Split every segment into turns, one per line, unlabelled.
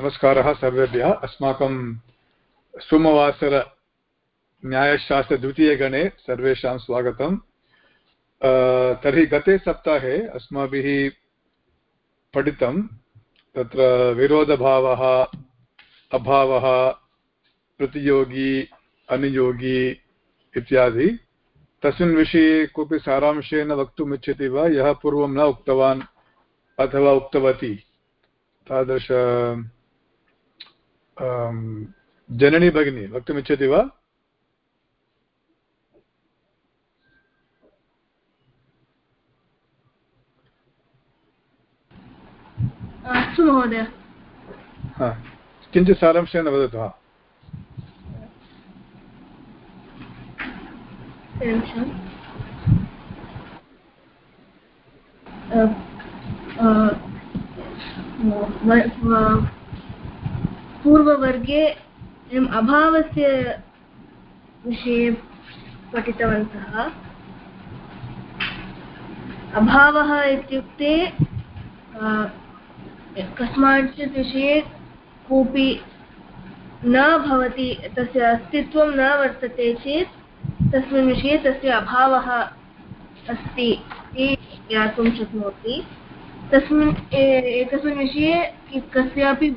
नमस्कारः सर्वेभ्यः। अस्माकं सोमवासरन्यायशास्त्रद्वितीयगणे सर्वेषां स्वागतम्। तर्हि गते सप्ताहे अस्माभिः पठितं तत्र विरोधभावः, अभावः, प्रतियोगी, अनुयोगी इत्यादि। तस्मिन् विषये कोऽपि सारांशेन वक्तुम् इच्छति वा? यः पूर्वं न उक्तवान् अथवा उक्तवती। तादृश जननी भगिनी वक्तुमिच्छति वा?
अस्तु महोदय।
किञ्चित् सारांशेन वदतु हा।
पूर्ववर्गे वयम् अभावस्य विषये पठितवन्तः। अभावः इत्युक्ते कस्मांश्चित् विषये कोऽपि न भवति, तस्य अस्तित्वं न वर्तते चेत् तस्मिन् विषये तस्य अभावः अस्ति इति ज्ञातुं शक्नोति। तस्मिन् एकस्मिन् विषये कस्यापि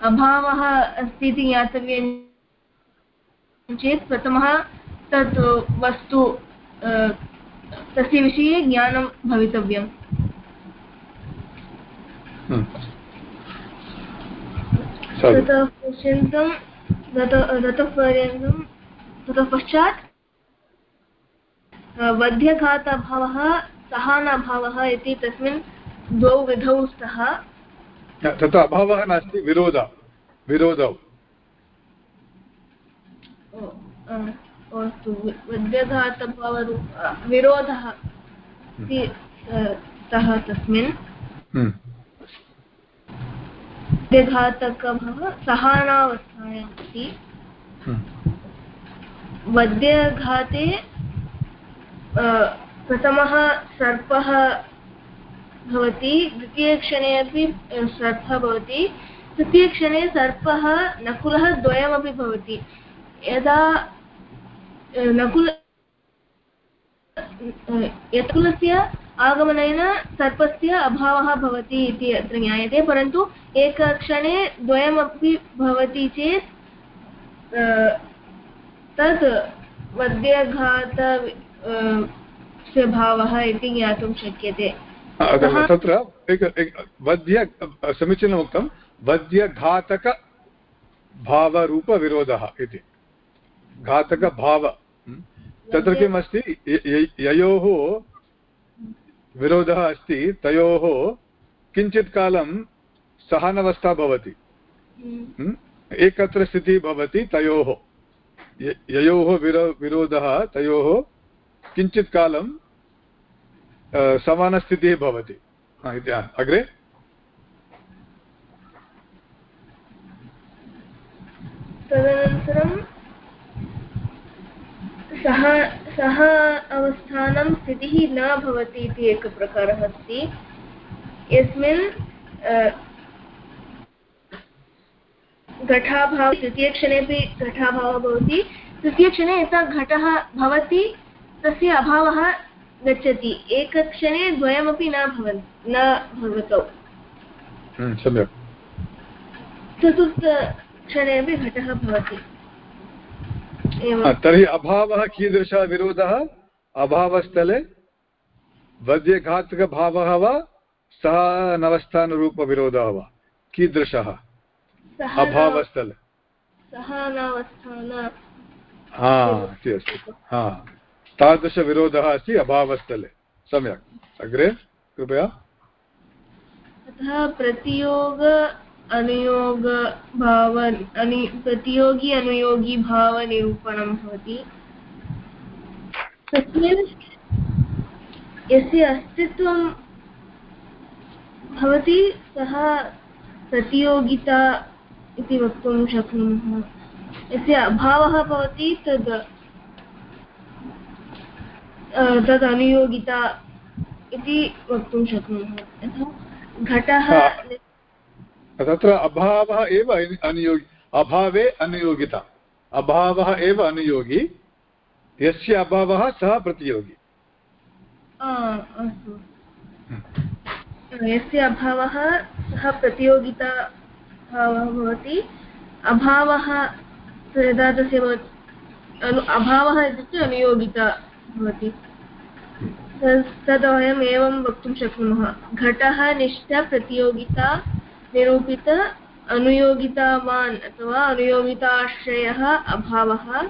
अभावः अस्ति इति ज्ञातव्यं चेत् प्रथमः तत् वस्तु तस्य विषये ज्ञानं भवितव्यम् हम्म। ततः पर्यन्तं ततः पर्यन्तं ततः पश्चात् वध्यघातभावः सहानाभावः इति तस्मिन् द्वौ विधौ स्तः
तत्र अभावः नास्ति विरोध विरोधौ
अस्तु विरोधः तस्मिन्। सहानावस्थायाम् अस्ति। वद्यघाते प्रथमः सर्पः भवति, द्वितीयक्षणे अपि सर्पः भवति। तृतीयक्षणे सर्पः नकुलः द्वयमपि भवति। यदा नकुल यत्कुलस्य आगमनेन सर्पस्य अभावः भवति इति अत्र ज्ञायते, परन्तु एकक्षणे द्वयमपि भवति चेत् तत् वद्यघात भावः इति ज्ञातुं शक्यते।
तत्र एक वद्य समीचीनम् उक्तं वद्यघातकभावरूपविरोधः इति। घातकभाव तत्र किम् अस्ति ययोः विरोधः अस्ति तयोः किञ्चित् कालं सहनवस्था भवति। एकत्र स्थितिः भवति तयोः। ययोः विरो विरोधः तयोः किञ्चित् कालं समानस्थितिः भवति। अग्रे?
तदनन्तरं सः सः अवस्थानं स्थितिः न भवति इति एकः प्रकारः अस्ति। यस्मिन् घटाभावः तृतीयक्षणेपि घटाभावः भवति। तृतीयक्षणे यथा घटः भवति, तस्य अभावः गच्छति। एकक्षणे द्वयमपि न भवन् न भवतौ।
सम्यक्।
चतुर्थक्षणे अपि घटः भवति।
तर्हि अभावः कीदृशः विरोधः? अभावस्थले? वद्यघातकभावः वा? सः नवस्थानरूपविरोधः वा? कीदृशः? अभावस्थले। हा अस्ति। हा। तादृशविरोधः अस्ति, अभावस्थले। सम्यक्। अग्रे, कृपया।
अतः प्रतियोग अनुयोगभाव अनि प्रतियोगी अनुयोगी भावनिरूपणं भवति। तस्मिन् यस्य अस्तित्वं भवति, सः प्रतियोगिता इति वक्तुं शक्नुमः। यस्य अभावः भवति, तद् तद् अनुयोगिता इति वक्तुं शक्नुमः। यथा घटः
तत्र अभावः एव अनुयोगि अभावे अनुयोगिता। अभावः एव अनुयोगी। यस्य अभावः सः प्रतियोगी।
अस्तु। यस्य अभावः सः प्रतियोगिता भवति। अभावः यदा तस्य अभावः इत्युक्ते अनुयोगिता भवति। तद् वयम् एवं वक्तुं शक्नुमः। घटः, निष्ठ, प्रतियोगिता, निरूपित, अनुयोगितावान् अथवा अनुयोगिताश्रयः, अभावः।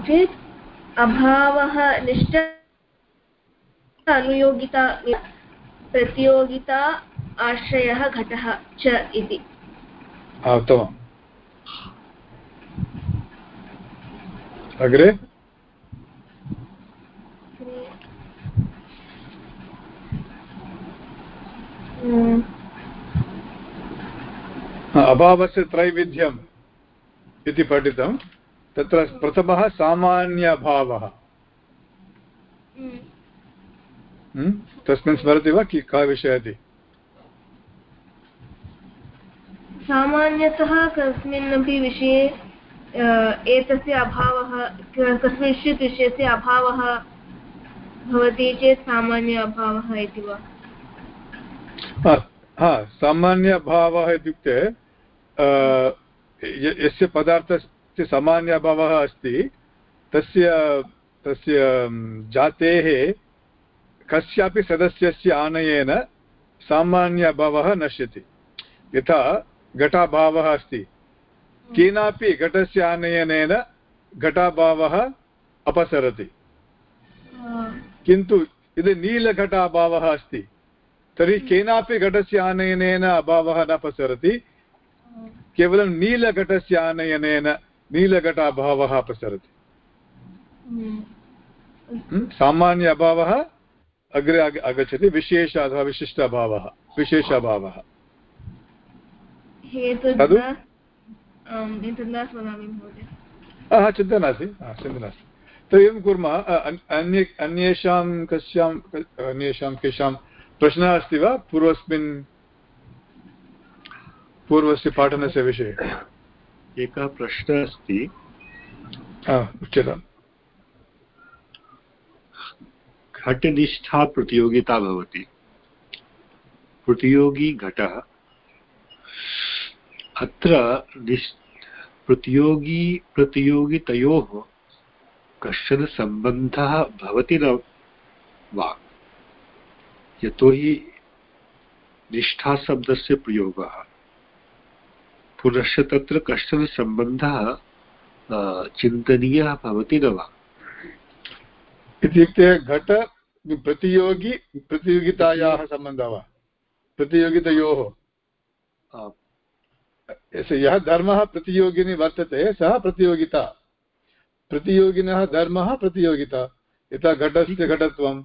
चेत्, अभावः, निष्ठ, अनुयोगिता, प्रतियोगिता, आश्रयः, घटः च इति।
उत्तमम्। अग्रे? अभावस्य त्रैविध्यम् इति पठितं। तत्र प्रथमः सामान्यभावः। हम्म? तस्मिन् स्मरति वा कि कः विषयः इति?
सामान्यतः कस्मिन्नपि विषये एतस्य अभावः कस्मिंश्चित् विषयस्य अभावः भवति चेत् सामान्य अभावः इति वा?
हा सामान्यभावः इत्युक्ते यस्य पदार्थस्य सामान्यभावः अस्ति, तस्य तस्य जातेः कस्यापि सदस्यस्य आनयेन सामान्यभावः नश्यति। यथा घटाभावः अस्ति। केनापि घटस्य आनयनेन घटाभावः अपसरति। किन्तु यदि नीलघटाभावः अस्ति, तर्हि केनापि घटस्य आनयनेन अभावः न प्रसरति केवलं नीलघटस्य आनयनेन नीलघटाभावः प्रसरति हम्म, सामान्य अभावः अग्रे आगच्छति विशेष अथवा विशिष्ट अभावः विशेष अभावः चिन्ता नास्ति। चिन्ता नास्ति। तर्हि एवं कुर्मः? अन्ये अन्येषां कस्यां अन्येषां केषां प्रश्नः अस्ति वा? पूर्वस्मिन् पूर्वस्य पाठनस्य विषये।
एकः प्रश्नः अस्ति।
उच्यताम्।
घटनिष्ठा प्रतियोगिता भवति। प्रतियोगी घटः अत्र प्रतियोगी प्रतियोगितयोः कश्चन सम्बन्धः भवति न वा? यतोहि निष्ठाशब्दस्य प्रयोगः। पुनश्च तत्र कश्चन सम्बन्धः चिन्तनीयः भवति न वा?
इत्युक्ते घट प्रतियोगी प्रतियोगितायाः सम्बन्धः वा? प्रतियोगितयोः। यः धर्मः प्रतियोगिनी वर्तते सः प्रतियोगिता। प्रतियोगिनः धर्मः प्रतियोगिता। यथा घटस्य घटत्वं।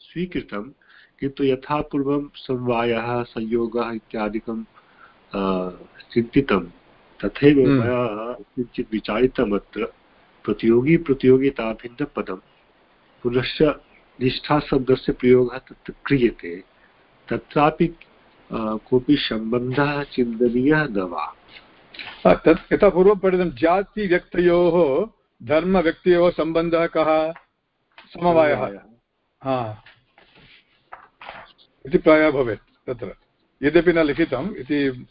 स्वीकृतं किन्तु यथा पूर्वं समवायः संयोगः इत्यादिकं चिन्तितं तथैव हम्म। मया किञ्चित् विचारितम् अत्र प्रतियोगी प्रतियोगिताभिन्नपदं पुनश्च निष्ठाशब्दस्य प्रयोगः तत्र क्रियते। तत्रापि कोऽपि सम्बन्धः चिन्तनीयः न वा?
तत् यथा पूर्वं पठितं जातिव्यक्तयोः धर्मव्यक्तयोः सम्बन्धः कः? समवायः। हा। इति प्रायः भवेत् तत्र। यद्यपि न लिखितम् इति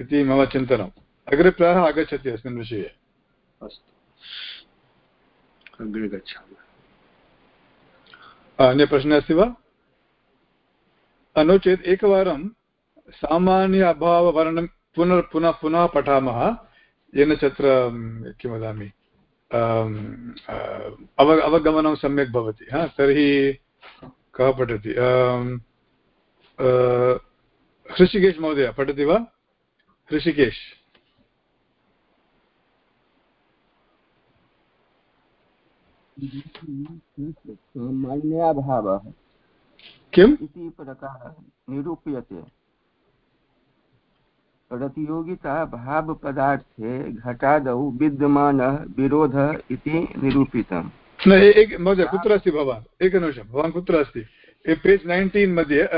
इति मम चिन्तनम्। अग्रे प्रायः आगच्छति अस्मिन् विषये।
अस्तु। अग्रे गच्छामः।
अन्यप्रश्नः अस्ति वा? नो चेत् एकवारं सामान्य अभाववर्णं पुनः पुनः पुनः पठामः। येन तत्र किं वदामि? अव अवगमनं सम्यक् भवति। हा तर्हि कः पठति? हृषिकेश महोदय पठति वा? हृषिकेश
सामान्याभावः
किम्
इति प्रकारः निरूप्यते। प्रतियोगिता भावपदार्थे घटादौ विद्यमानः विरोधः इति निरूपितम्।
महोदय कुत्र अस्ति भवान्? एकनिमिषं भवान् कुत्र अस्ति? पेज् नैन्टीन् मध्ये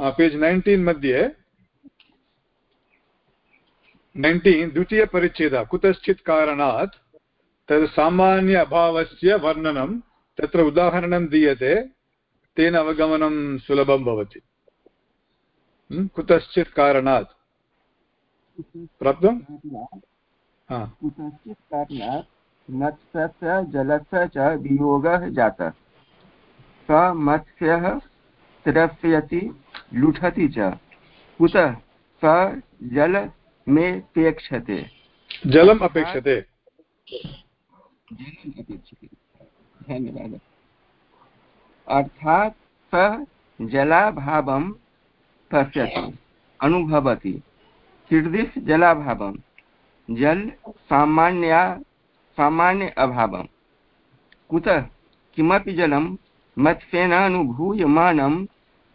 पेज् नैन्टीन् मध्ये नैन्टीन् द्वितीयपरिच्छेदः कुतश्चित् कारणात्, तद् सामान्य अभावस्य वर्णनं, तत्र उदाहरणं दीयते, तेन अवगमनं सुलभं भवति। कुतश्चित् कारणात्। प्राप्तं?
कुतश्चित् कारणात् मत्स्यस्य जलस्य च वियोगः जातः। स मत्स्यः त्रस्यति लुठति च। कुतः? स जल मे पेक्षते
जलम् अपेक्षते।
जलम् अपेक्षते। धन्यवादः। अर्थात् सः जलाभावं पश्यति अनुभवति। कीदृश जलाभावं? जल सामान्या सामान्य अभावं। कुतः? किमपि जलं मत्स्येन अनुभूयमानं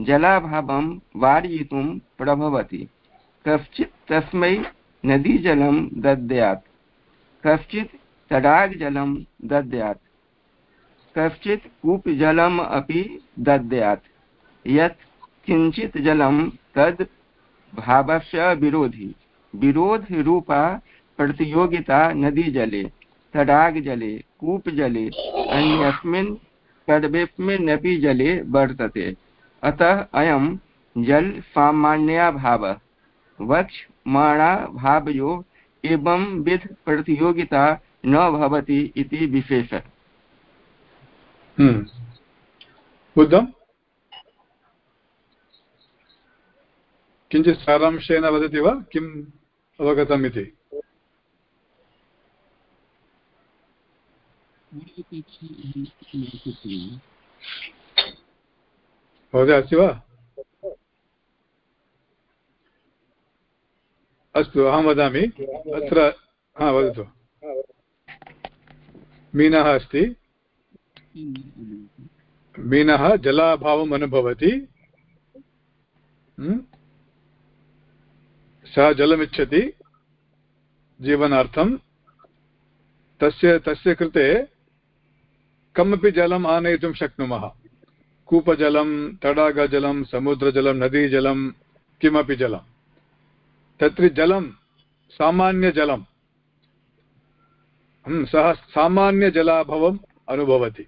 जलाभावं वारयितुं प्रभवति। कश्चित् तस्मै नदीजलं दद्यात्। कश्चित् तडागजलं दद्यात्। कश्चित् कूपजलम् अपि दद्यात्। यत् किञ्चित् जलं तद् भावस्य विरोधि। विरोधरूपा प्रतियोगिता नदीजले, तडागजले, कूपजले, अन्यस्मिन् सर्वेऽस्मिन्नपि जले वर्तते। अतः अयं जल सामान्याभावः वक्ष्यमाणाभावयोः एवं विध प्रतियोगिता न भवति इति विशेषः।
बुद्धं किञ्चित् सारांशेन वदति वा? किम् अवगतम् इति? महोदय, अस्ति वा? अस्तु, अहं वदामि। अत्र, हा, वदतु। मीनः अस्ति। मीनः जलाभावम् अनुभवति। सः जलमिच्छति, जीवनार्थं। तस्य तस्य कृते कमपि जलम् आनयितुं शक्नुमः। कूपजलं, तडागजलं, समुद्रजलं, नदीजलं, किमपि जलं तत्र जलं सामान्यजलं सः सामान्यजलाभवम् अनुभवति।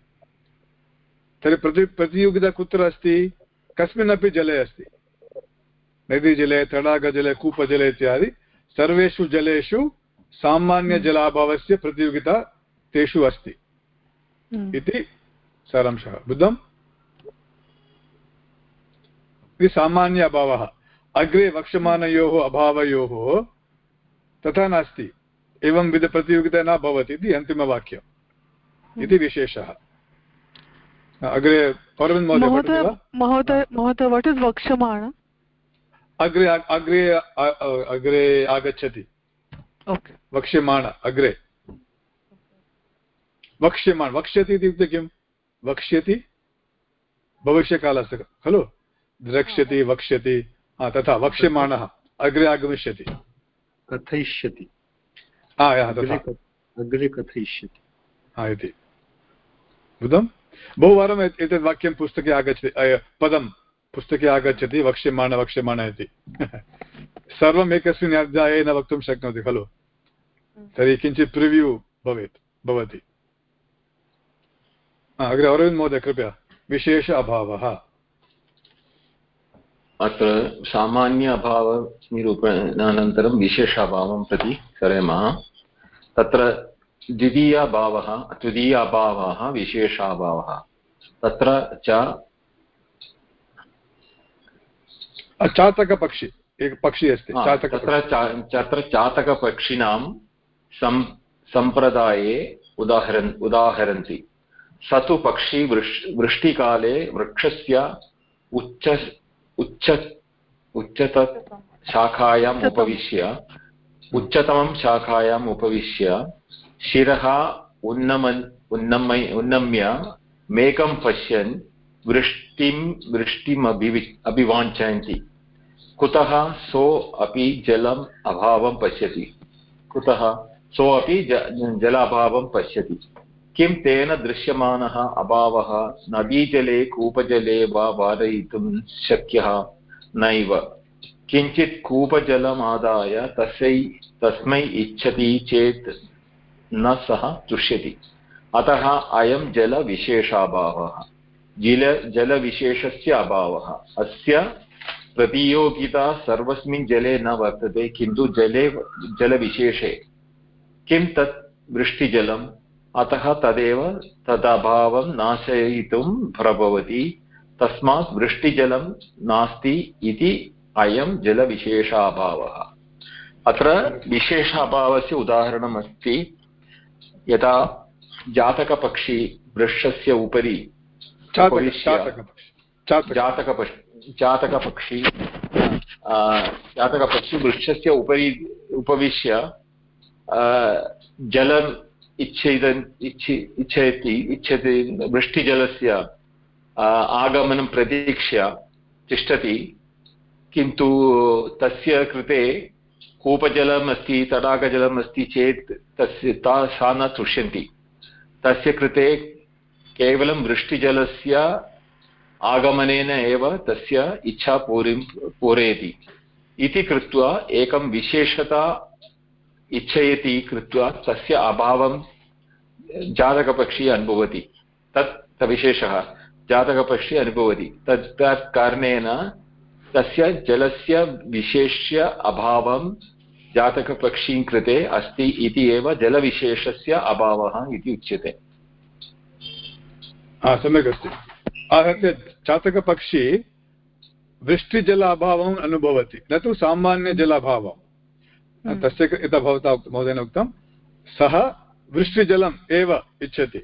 तर्हि प्रति प्रतियोगिता कुत्र अस्ति? कस्मिन्नपि जले अस्ति। नदीजले तडागजले कूपजले इत्यादि। सर्वेषु जलेषु सामान्यजलाभावस्य प्रतियोगिता तेषु अस्ति। हम्म। इति सारांशः। बुद्धम्? इति सामान्य अभावः। अग्रे वक्ष्यमाणयोः अभावयोः तथा नास्ति। एवं विधप्रतियोगिता न भवति इति अन्तिमवाक्यम्। हम्म। इति विशेषः। अग्रे अरविन्द महोदय
महोदय महोदय इस् वक्ष्यमाण
अग्रे अग्रे अग्रे आगच्छति। वक्ष्यमाण अग्रे। वक्ष्यमाण वक्ष्यति इत्युक्ते किं वक्ष्यति भविष्यकालस्य खलु? द्रक्ष्यति वक्ष्यति तथा वक्ष्यमाणः अग्रे आगमिष्यति।
कथयिष्यति।
अग्रे कथयिष्यति। हा इति। बुद्धं बहुवारम् एतद् वाक्यं पुस्तके आगच्छति पदं पुस्तके आगच्छति वक्ष्यमाण वक्ष्यमाण इति। सर्वम् एकस्मिन् अध्याये न वक्तुं शक्नोति खलु? तर्हि किञ्चित् प्रिव्यू भवेत् भवति। अग्रे अरविन्द महोदय कृपया। विशेष अभावः।
अत्र सामान्य अभावनिरूपणानन्तरं विशेष अभावं प्रति सरेमः तत्र द्वितीयभावः तृतीयाभावः विशेषाभावः। तत्र च
चातकपक्षि एक पक्षी अस्ति
तत्र तत्र चातकपक्षिणां सम् सम्प्रदाये उदाहरन् उदाहरन्ति। स तु पक्षी वृष् वृष्टिकाले वृक्षस्य उच्च उच्च उच्चत शाखायाम् उपविश्य उच्चतमं शाखायाम् उपविश्य शिरः उन्नमन् उन्नमय उन्नम्य मेघं पश्यन् वृष्टिं वृष्टिम् अभिवि अभिवाञ्छन्ति कुतः? सो अपि जलम् अभावं पश्यति। कुतः? सो अपि जलाभावं पश्यति। किं तेन दृश्यमानः अभावः? नदीजले कूपजले वा वारयितुं शक्यः? नैव। किञ्चित् कूपजलमादाय तस्यै, तस्मै इच्छति चेत् न सः तुष्यति। अतः अयं जलविशेषाभावः। जल, जलविशेषस्य अभावः। अस्य प्रतियोगिता सर्वस्मिन् जले न वर्तते, किन्तु जले, जलविशेषे। किं तत् वृष्टिजलम्? अतः तदेव तदभावं नाशयितुं प्रभवति। तस्मात् वृष्टिजलं नास्ति इति अयं जलविशेषाभावः। अत्र विशेषाभावस्य उदाहरणम् अस्ति यदा जातकपक्षी वृक्षस्य उपरि जातकपक्षी जातकपक्षी जातकपक्षी वृक्षस्य उपरि उपविश्य जलम् इच्छेदन्, इच्छि, इच्छति इच्छति वृष्टिजलस्य आगमनं प्रतीक्ष्य, तिष्ठति। किन्तु तस्य कृते कूपजलम् अस्ति, तडागजलम् अस्ति चेत् तस्य, ता, सा न तुष्यन्ति। तस्य कृते केवलं वृष्टिजलस्य आगमनेन एव तस्य इच्छा पूरिं, पूरयति। इति कृत्वा एकं विशेषता इच्छयति, कृत्वा तस्य अभावं जातकपक्षी अनुभवति। तत् विशेषः जातकपक्षी अनुभवति। तत् कारणेन तस्य जलस्य विशेष्य अभावं जातकपक्षीं कृते अस्ति इति एव जलविशेषस्य अभावः इति उच्यते।
सम्यक् अस्ति। चातकपक्षी वृष्टिजल अभावम् अनुभवति। न तु सामान्यजलाभावं। तस्य यथा भवता महोदयेन उक्तं। सः वृष्टिजलम् एव इच्छति?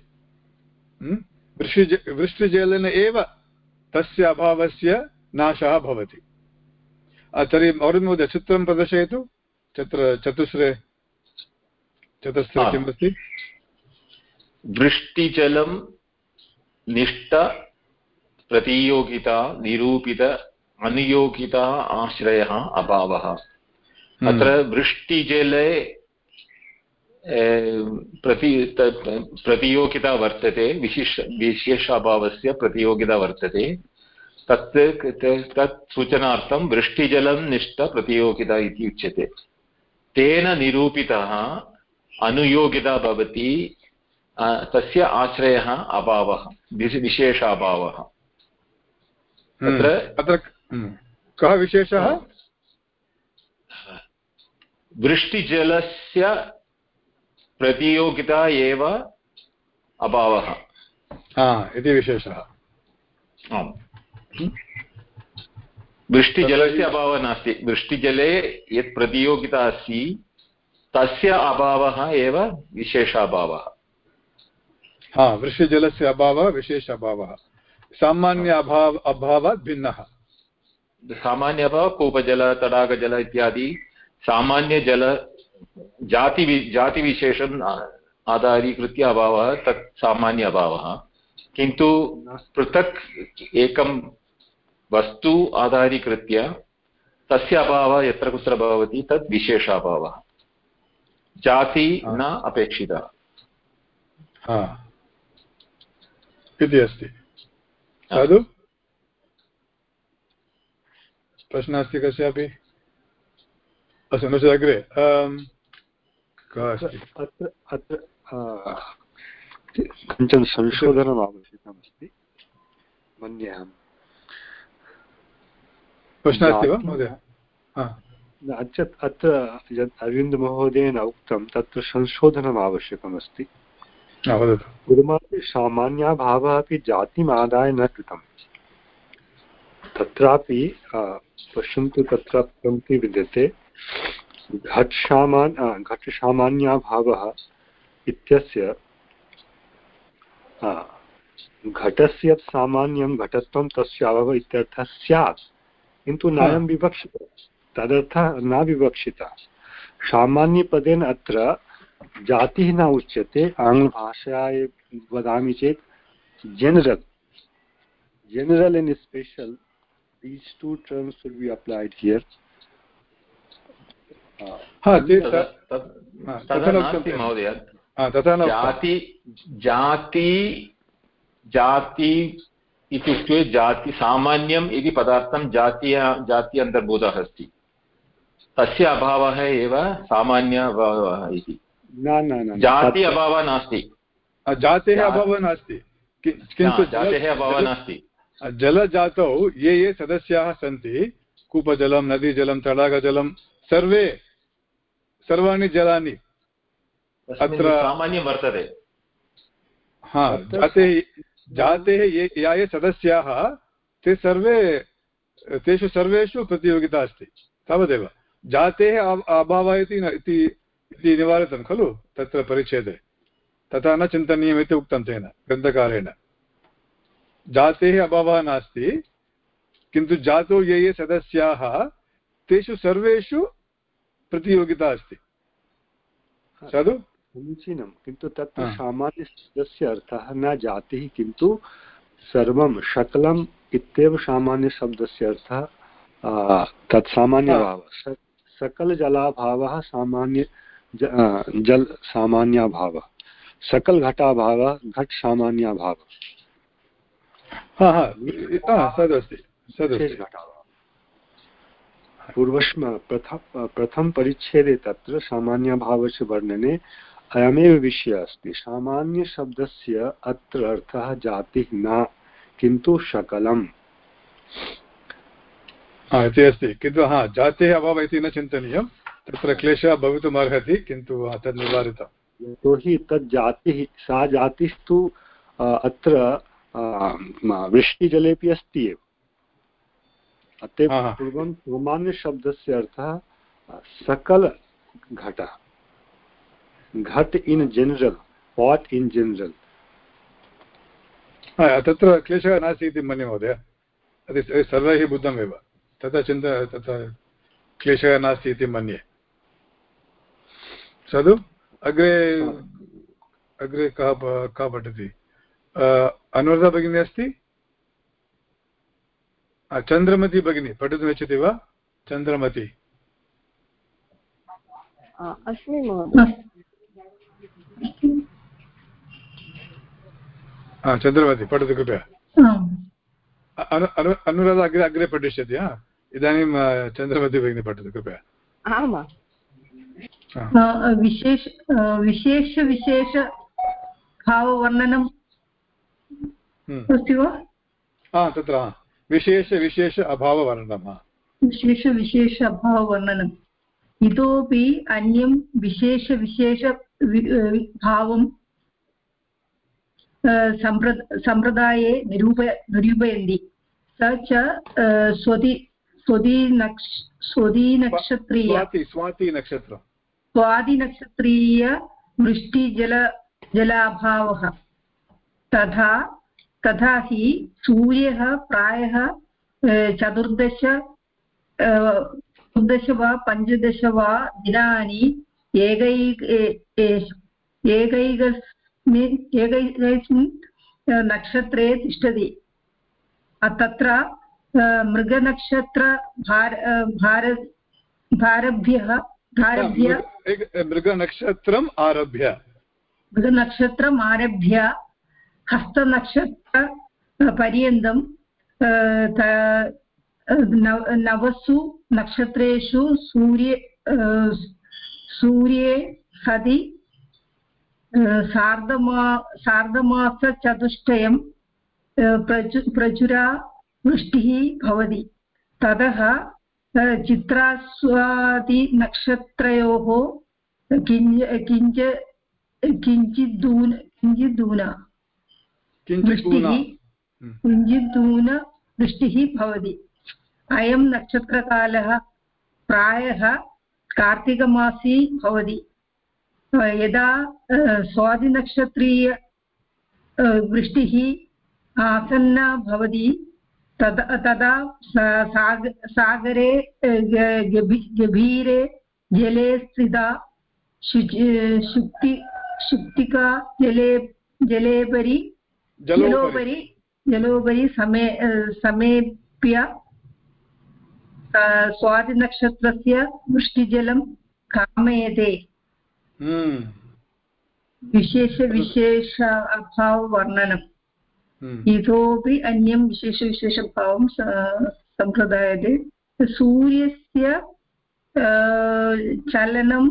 वृष्टिज वृष्टिजलेन एव तस्य अभावस्य नाशः भवति। तर्हि मौर्य महोदय चित्रं प्रदर्शयतु। तत्र चतुस्रे चतुस्रे किम् अस्ति
वृष्टिजलं निष्ठ प्रतियोगिता निरूपित अनुयोगिता आश्रयः अभावः। अत्र वृष्टिजले प्रति प्रतियोगिता वर्तते विशिष् विशेषाभावस्य प्रतियोगिता वर्तते। तत् तत् सूचनार्थं वृष्टिजलं निष्ठप्रतियोगिता इति उच्यते। तेन निरूपितः अनुयोगिता भवति तस्य आश्रयः अभावः विशेष अभावः
हम्म, तत्र हम्म, कः विशेषः?
वृष्टिजलस्य प्रतियोगिता एव अभावः।
इति विशेषः।
आम्। वृष्टिजलस्य अभावः नास्ति। वृष्टिजले यत् प्रतियोगिता अस्ति तस्य अभावः एव विशेषाभावः।
हा वृष्टिजलस्य अभावः विशेष अभावः सामान्य अभाव अभावात् भिन्नः।
सामान्य अभावः कूपजल तडागजल इत्यादि। सामान्यजल जाति जातिविशेषम् आधारीकृत्य अभावः तत् सामान्य अभावः। किन्तु पृथक् एकं वस्तु आधारीकृत्य तस्य अभावः यत्र कुत्र भवति तत् विशेष अभावः। जाति न अपेक्षिता।
इति अस्ति। साधु? प्रश्नः अस्ति कस्यापि? अस्तु नो चेत् अग्रे
अत्र अत्र किंचन संशोधनम् आवश्यकमस्ति मन्ये अहं
प्रश्नः अस्ति वा महोदय
अत्र यत् अरविन्दमहोदयेन उक्तं तत्र संशोधनम् आवश्यकमस्ति सामान्यभावः अपि जातिमादाय न कृतम् तत्रापि पश्यन्तु तत्र पङ्क्ति विद्यते घट् सामान् इत्यस्य घटस्य सामान्यं घटत्वं तस्य अभावः इत्यर्थः स्यात् किन्तु नायं विवक्षितः तदर्थः न विवक्षितः। सामान्यपदेन अत्र जातिः न उच्यते आङ्ग्लभाषाय वदामि चेत् general general and special these two terms will be applied here
जाति जाति जाति इत्युक्ते जाति सामान्यम् इति पदार्थं जातीय जाति अन्तर्भूतः अस्ति। तस्य अभावः एव सामान्य अभावः इति।
न न
जाति अभावः नास्ति।
जातेः अभावः नास्ति। किन्तु
जातेः अभावः नास्ति।
जलजातौ ये ये सदस्याः सन्ति। कूपजलं नदीजलं तडागजलं सर्वे सर्वाणि जलानि अत्र-
सामान्यं वर्तते।
हा जातेः जातेः ये या ये सदस्याः ते सर्वे तेषु सर्वेषु प्रतियोगिता अस्ति तावदेव। जातेः अभावः इति इति इति निवारितं खलु तत्र परिच्छेदे। तथा न चिन्तनीयमिति उक्तं तेन ग्रन्थकारेण। जातेः अभावः नास्ति किन्तु जातौ ये ये सदस्याः तेषु सर्वेषु प्रतियोगिता अस्ति। साधु?
समीचीनं किन्तु तत्र सामान्यशब्दस्य अर्थः न जातिः किन्तु सर्वं शकलम् इत्येव सामान्यशब्दस्य अर्थः तत् सामान्यभावः सकलजलाभावः सामान्य जल सामान्याभावः। सकलघटाभावः घट सामान्याभावः।
हा हा। हा, तदस्ति तदस्ति
विशेषघटाभावः। पूर्वस्म प्रथम प्रथमपरिच्छेदे तत्र सामान्यभावस्य वर्णने अयमेव विषयः अस्ति। सामान्यशब्दस्य अत्र अर्थः जातिः न किन्तु शकलम्।
इति अस्ति। किन्तु हा जातेः अभावः इति न चिन्तनीयं। तत्र क्लेशः भवितुम् अर्हति किन्तु तद् निवारितम्
यतोहि तत् जातिः सा जातिस्तु अत्र वृष्टिजलेपि अस्ति एव। अतएव
हा, हा।
पूर्वं सामान्यशब्दस्य अर्थः अ, सकलघटः घट in general pot in general
तत्र क्लेशः नास्ति इति मन्ये महोदय। सर्वैः बुद्धमेव। तथा चिन्त तथा क्लेशः नास्ति इति मन्ये। साधु अग्रे अग्रे कः कः पठति? अ, अनुराधा भगिनी अस्ति? चन्द्रमती भगिनी पठितुम् इच्छति वा चन्द्रमती
अस्मि महोदय
चन्द्रमती पठतु कृपया अनुराधा अग्रे अग्रे पठिष्यति हा इदानीं चन्द्रमती भगिनी पठतु कृपया
विशेष विशेषविशेष भाववर्णनम्
हम्म।
अस्ति वा
तत्र हा विशेष विशेष अभाववर्णनं
विशेषविशेष भाववर्णनम् इतोपि अन्यं विशेषविशेष भावं सम्प्र सम्प्रदाये निरूप निरूपयन्ति। स च स्वति स्वदीनक्ष स्वदीनक्षत्रीय
स्वाति स्वाति
वृष्टिजल जलाभावः। तथा तथा हि सूर्यः प्रायः चतुर्दश चतुर्दश वा पञ्चदश वा दिनानि एकैक एकैकस्मिन् एकैकस्मिन् नक्षत्रे तिष्ठति। तत्र मृगनक्षत्र भार भार भारभ्यः भारभ्य
मृगनक्षत्रम् आरभ्य।
मृगनक्षत्रम् आरभ्य हस्तनक्षत्र पर्यन्तं नव- नवसु नक्षत्रेषु सूर्ये सूर्ये सति सार्धमा, सार्धमासचतुष्टयं प्रचु प्रचुरा वृष्टिः भवति। ततः चित्रास्वादिनक्षत्रयोः किञ्च किञ्च किञ्चिद्दून, किञ्चिद्दूना।
किञ्चित्
किञ्चिद्दून वृष्टिः भवति। अयं नक्षत्रकालः प्रायः कार्तिकमासी भवति। यदा स्वादिनक्षत्रीय वृष्टिः आसन्ना भवति तदा तदा साग सागरे गभीरे जले स्थिता शुचि शुक्ति शुक्तिका जले जलेपरि
जलोपरि
जलोपरि समे समेप्य स्वातिनक्षत्रस्य वृष्टिजलं कामयते
हम्म।
विशेषविशेष अभाववर्णनम्
हम्म।
इतोपि अन्यं विशेषविशेषभावं सम्प्रदायते सूर्यस्य चलनं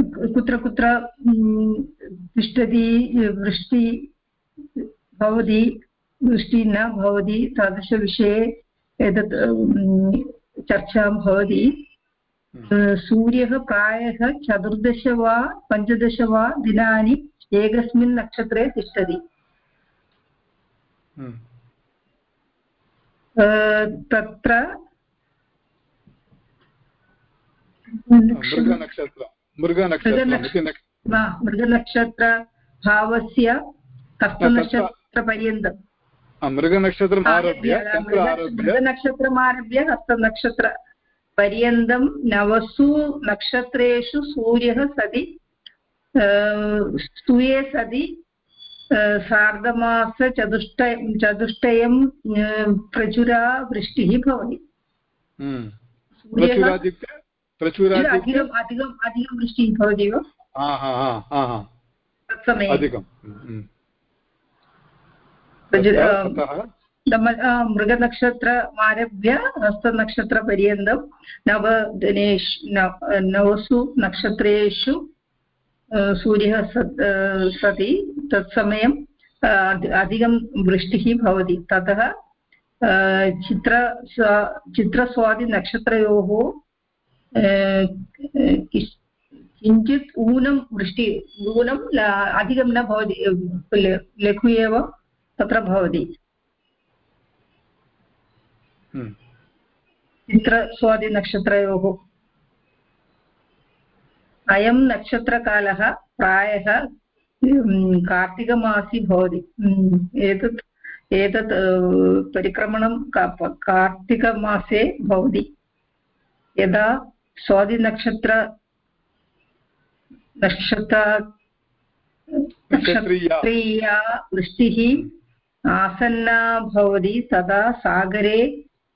कुत्र कुत्र तिष्ठति वृष्टि भवति वृष्टिः न भवति तादृशविषये एतत् चर्चा भवति। अ, सूर्यः प्रायः चतुर्दश वा पञ्चदश वा दिनानि एकस्मिन् नक्षत्रे तिष्ठति।
हम्म।
तत्र
मृगनक्षत्र
मृगनक्षत्रभावस्य हस्तनक्षत्रपर्यन्तम्
आ, मृगनक्षत्रम् आरभ्य तत्र आरभ्य
मृगनक्षत्रम् आरभ्य हस्तनक्षत्रपर्यन्तं नवसु नक्षत्रेषु सूर्यः सति स्तूये सति सार्धमासचतुष्ट चतुष्टयं प्रचुरा वृष्टिः भवति
हम्म।
सूर्यः
प्रचुरादित्य
अधिकम् अधिकं वृष्टिः भवति वा
हा हा हा हा हा
तत्समये
अधिकं हम्म।
अ, मृगनक्षत्रमारभ्य हस्तनक्षत्रपर्यन्तं नवदिनेषु नव- नवसु नक्षत्रेषु सूर्यः सत् तत्समयं अधिकं वृष्टिः भवति ततः चित्र चित्रस्वादिनक्षत्रयोः किञ्चित् ऊनं वृष्टि ऊनं ल- अधिकं न भवति लघु एव तत्र भवति। चित्रस्वादिनक्षत्रयोः अयं नक्षत्रकालः प्रायः कार्तिकमासि भवति एतत् एतत् परिक्रमणं का- कार्तिकमासे भवति यदा स्वादिनक्षत्र नक्षत्र
नक्षत्रीया।
वृष्टिः आसन्ना भवति तदा सागरे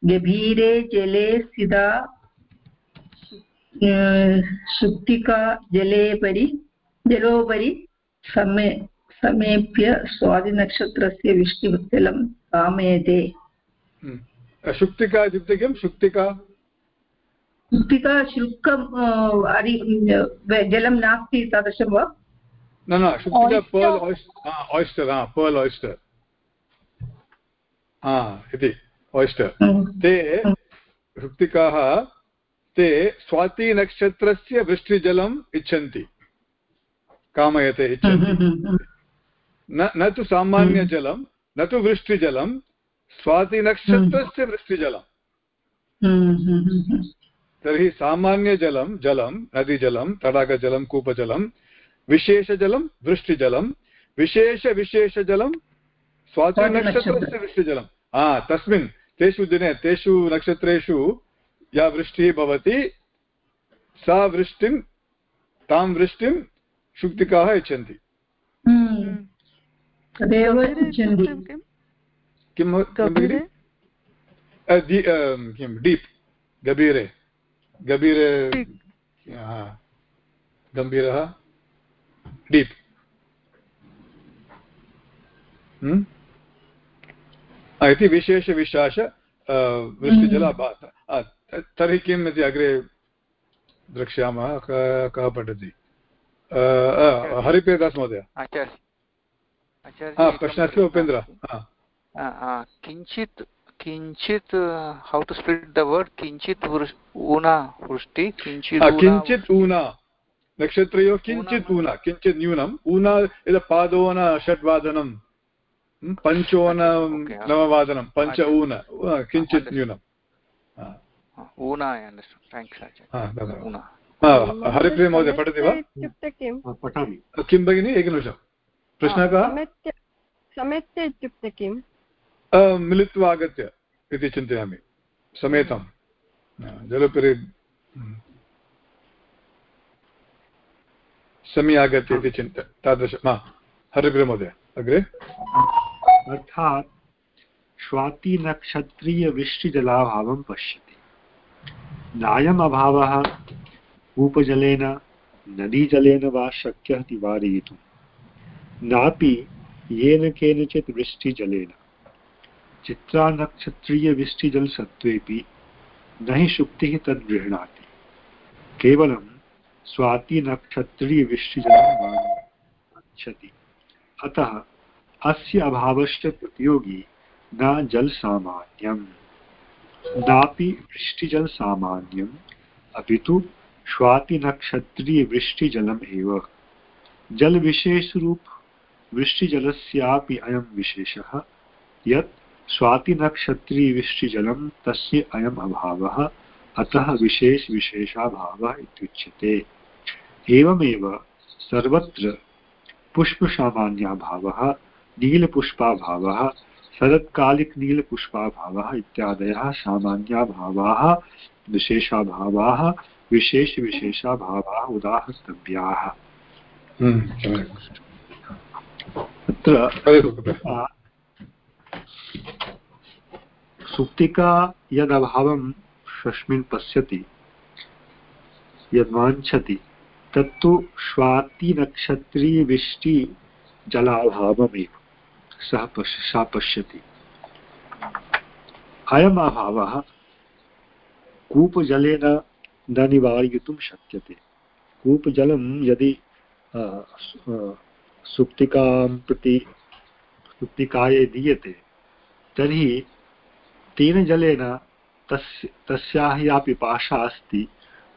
गभीरे जले स्थिता शुक्तिका जलेपरि जलोपरि समे समेप्य स्वादिनक्षत्रस्य विष्टिजलं कामयते
हम्म। शुक्तिका इत्युक्ते किं शुक्तिका
शुक्तिका शुल्कं अरि जलं नास्ति तादृशं वा?
न न शुक्तिका पर्ल् आयस्टर् हा पर्ल् आयस्टर् हा इति आयस्टर् ते शुक्तिकाः ते स्वातिनक्षत्रस्य वृष्टिजलम् इच्छन्ति। कामयते इच्छन्ति। न न तु सामान्यजलं न तु वृष्टिजलं स्वातिनक्षत्रस्य वृष्टिजलं तर्हि सामान्यजलं जलं नदीजलं तडागजलं कूपजलं विशेषजलं वृष्टिजलं विशेषविशेषजलं स्वातिनक्षत्रस्य वृष्टिजलं। हा तस्मिन् तेषु दिने तेषु नक्षत्रेषु या वृष्टिः भवति सा वृष्टिं तां वृष्टिं शुक्तिकाः इच्छन्ति
किं?
किं किं डीप् गभीरे गभीरे. हा, गम्भीरः डीप्। हम्म? इति विशेषविशाष अ, वृष्टिजल अभात् आ, त- तर्हि किम् इति अग्रे द्रक्ष्यामः कः पठति? हरिप्रियदास् महोदय। हा प्रश्नः अस्ति उपेन्द्र।
किञ्चित् किञ्चित् how to split the word किञ्चित् ऊना वृष्टि किञ्चित् ऊना
किञ्चित् ऊना। नक्षत्रयोः किञ्चित् ऊना किञ्चित् न्यूनम्। ऊना यद् पादोन षड्वादनं पञ्चोन
okay.
नववादनं पञ्च
अच्छा.
ऊन किञ्चित्
Understood.
न्यूनं
ऊना ऐ अण्डर्स्टुण्ड् थेङ्क्स् आचार्य
हा, हरिप्रिय महोदय पठति वा?
किं
भगिनि एकनिमिषं प्रश्नः कः?
समेत्य समेत्य इत्युक्ते किम्?
मिलित्वा आगत्य इति चिन्तयामि। समेतं जलोपरि. समी आगत्य इति चिन्त, तादृश हा हरिप्रिय महोदय, अग्रे?
अर्थात् स्वातिनक्षत्रीयवृष्टिजलाभावं पश्यति। नायम् अभावः कूपजलेन, नदीजलेन वा शक्यः निवारयितुं नापि येन केनचित् वृष्टिजलेन। चित्रानक्षत्रीयवृष्टिजलसत्त्वेऽपि न हि शुक्तिः तद् गृह्णाति केवलं स्वातिनक्षत्रीयवृष्टिजलं गच्छति अतः अस्य अभावस्य प्रतियोगी न जलसामान्यम्। नापि वृष्टिजलसामान्यम्, अपि तु स्वातिनक्षत्रीयवृष्टिजलम् एव। जलविशेषरूप वृष्टिजलस्यापि अयं विशेषः, यत् स्वातिनक्षत्रीयवृष्टिजलं तस्य अयम् अभावः अतः विशेषविशेषाभावः इत्युच्यते। एवमेव सर्वत्र पुष्पसामान्याभावः नीलपुष्पाभावः शरत्कालिकनीलपुष्पाभावः इत्यादयः सामान्याभावाः विशेषाभावाः विशेषविशेषाभावाः उदाहर्तव्याः। अत्र सुप्तिका यदभावं स्वस्मिन् पश्यति, यद्वाञ्छति, तत्तु स्वातिनक्षत्रीवृष्टिजलाभावमेव सः पश्य, सा पश्यति। अयम् अभावः कूपजलेन न निवारयितुं शक्यते। कूपजलं यदि सुप्तिकां प्रति सुप्तिकायै दीयते तर्हि तेन जलेन तस्य तस्याः या पिपाशा अस्ति,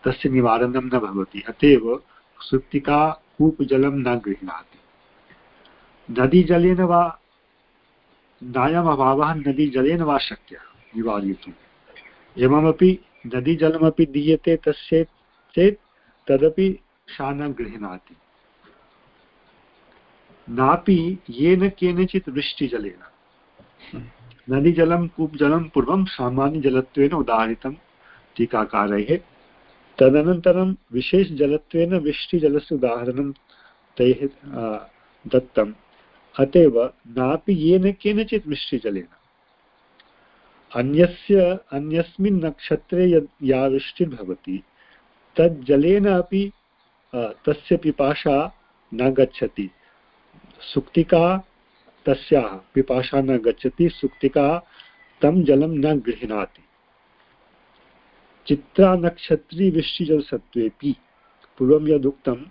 तस्य निवारणं न भवति अत एव सुप्तिका कूपजलं न गृह्णाति। नदीजलेन वा नायम् अभावः नदीजलेन वा शक्यः निवारयितुम् एवमपि नदीजलमपि दीयते तस्य चेत्, तदपि सा न गृह्णाति। नापि येन केनचित् वृष्टिजलेन। नदीजलं कूपजलं पूर्वं सामान्यजलत्वेन उदाहरितं टीकाकारैः। तदनन्तरं विशेषजलत्वेन वृष्टिजलस्य उदाहरणं तैः दत्तम्। अत एव नापि येन केनचित् वृष्टिजलेन अन्यस्य, अन्यस्मिन् नक्षत्रे यद् या वृष्टिर्भवति तज्जलेन अपि तस्य पिपाशा न गच्छति। सुक्तिका तस्याः पिपाशा न गच्छति, सुक्तिका तं जलं न गृह्णाति। चित्रानक्षत्रीवृष्टिजलसत्त्वेऽपि पूर्वं यदुक्तं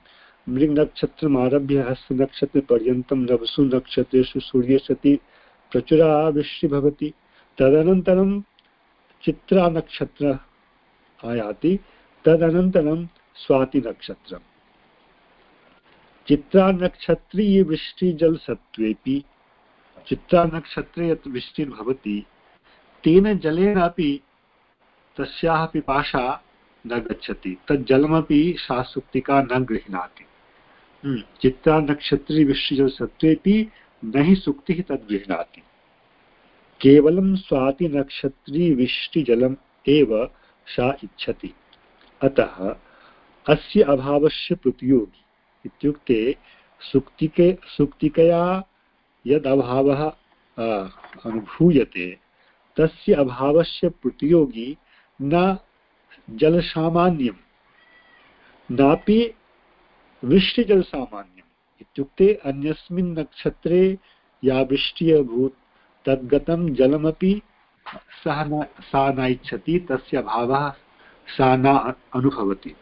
मृगनक्षत्रमारभ्य हस्तनक्षत्रपर्यन्तं नवसु नक्षत्रेषु सूर्यसति प्रचुरा वृष्टिः भवति तदनन्तरं चित्रानक्षत्र आयाति, तदनन्तरं स्वातिनक्षत्रम्। चित्रानक्षत्रीयवृष्टिजलसत्त्वेऽपि चित्रानक्षत्रे यत् वृष्टिर्भवति तेन जलेन अपि तस्याः पिपाशा न गच्छति तज्जलमपि सा सुप्तिका न गृह्णाति। हम्म, चित्ता नक्षत्री विश्वसत्त्वेपि न हि सुक्तिः तद् गृह्णाति। केवलं स्वाति नक्षत्री विष्टिजलम् एव सा इच्छति। अतः अस्य अभावस्य प्रतियोगी इत्युक्ते सुक्तिके सुक्तिकया यद् अभावः अनुभूयते, तस्य अभावस्य प्रतियोगी न जलसामान्यं नापि वृष्टिजलसामान्यम् इत्युक्ते अन्यस्मिन् नक्षत्रे या वृष्टिः अभूत् तद्गतं जलमपि सः न, सा न इच्छति तस्य अभावः सा न अनुभवति।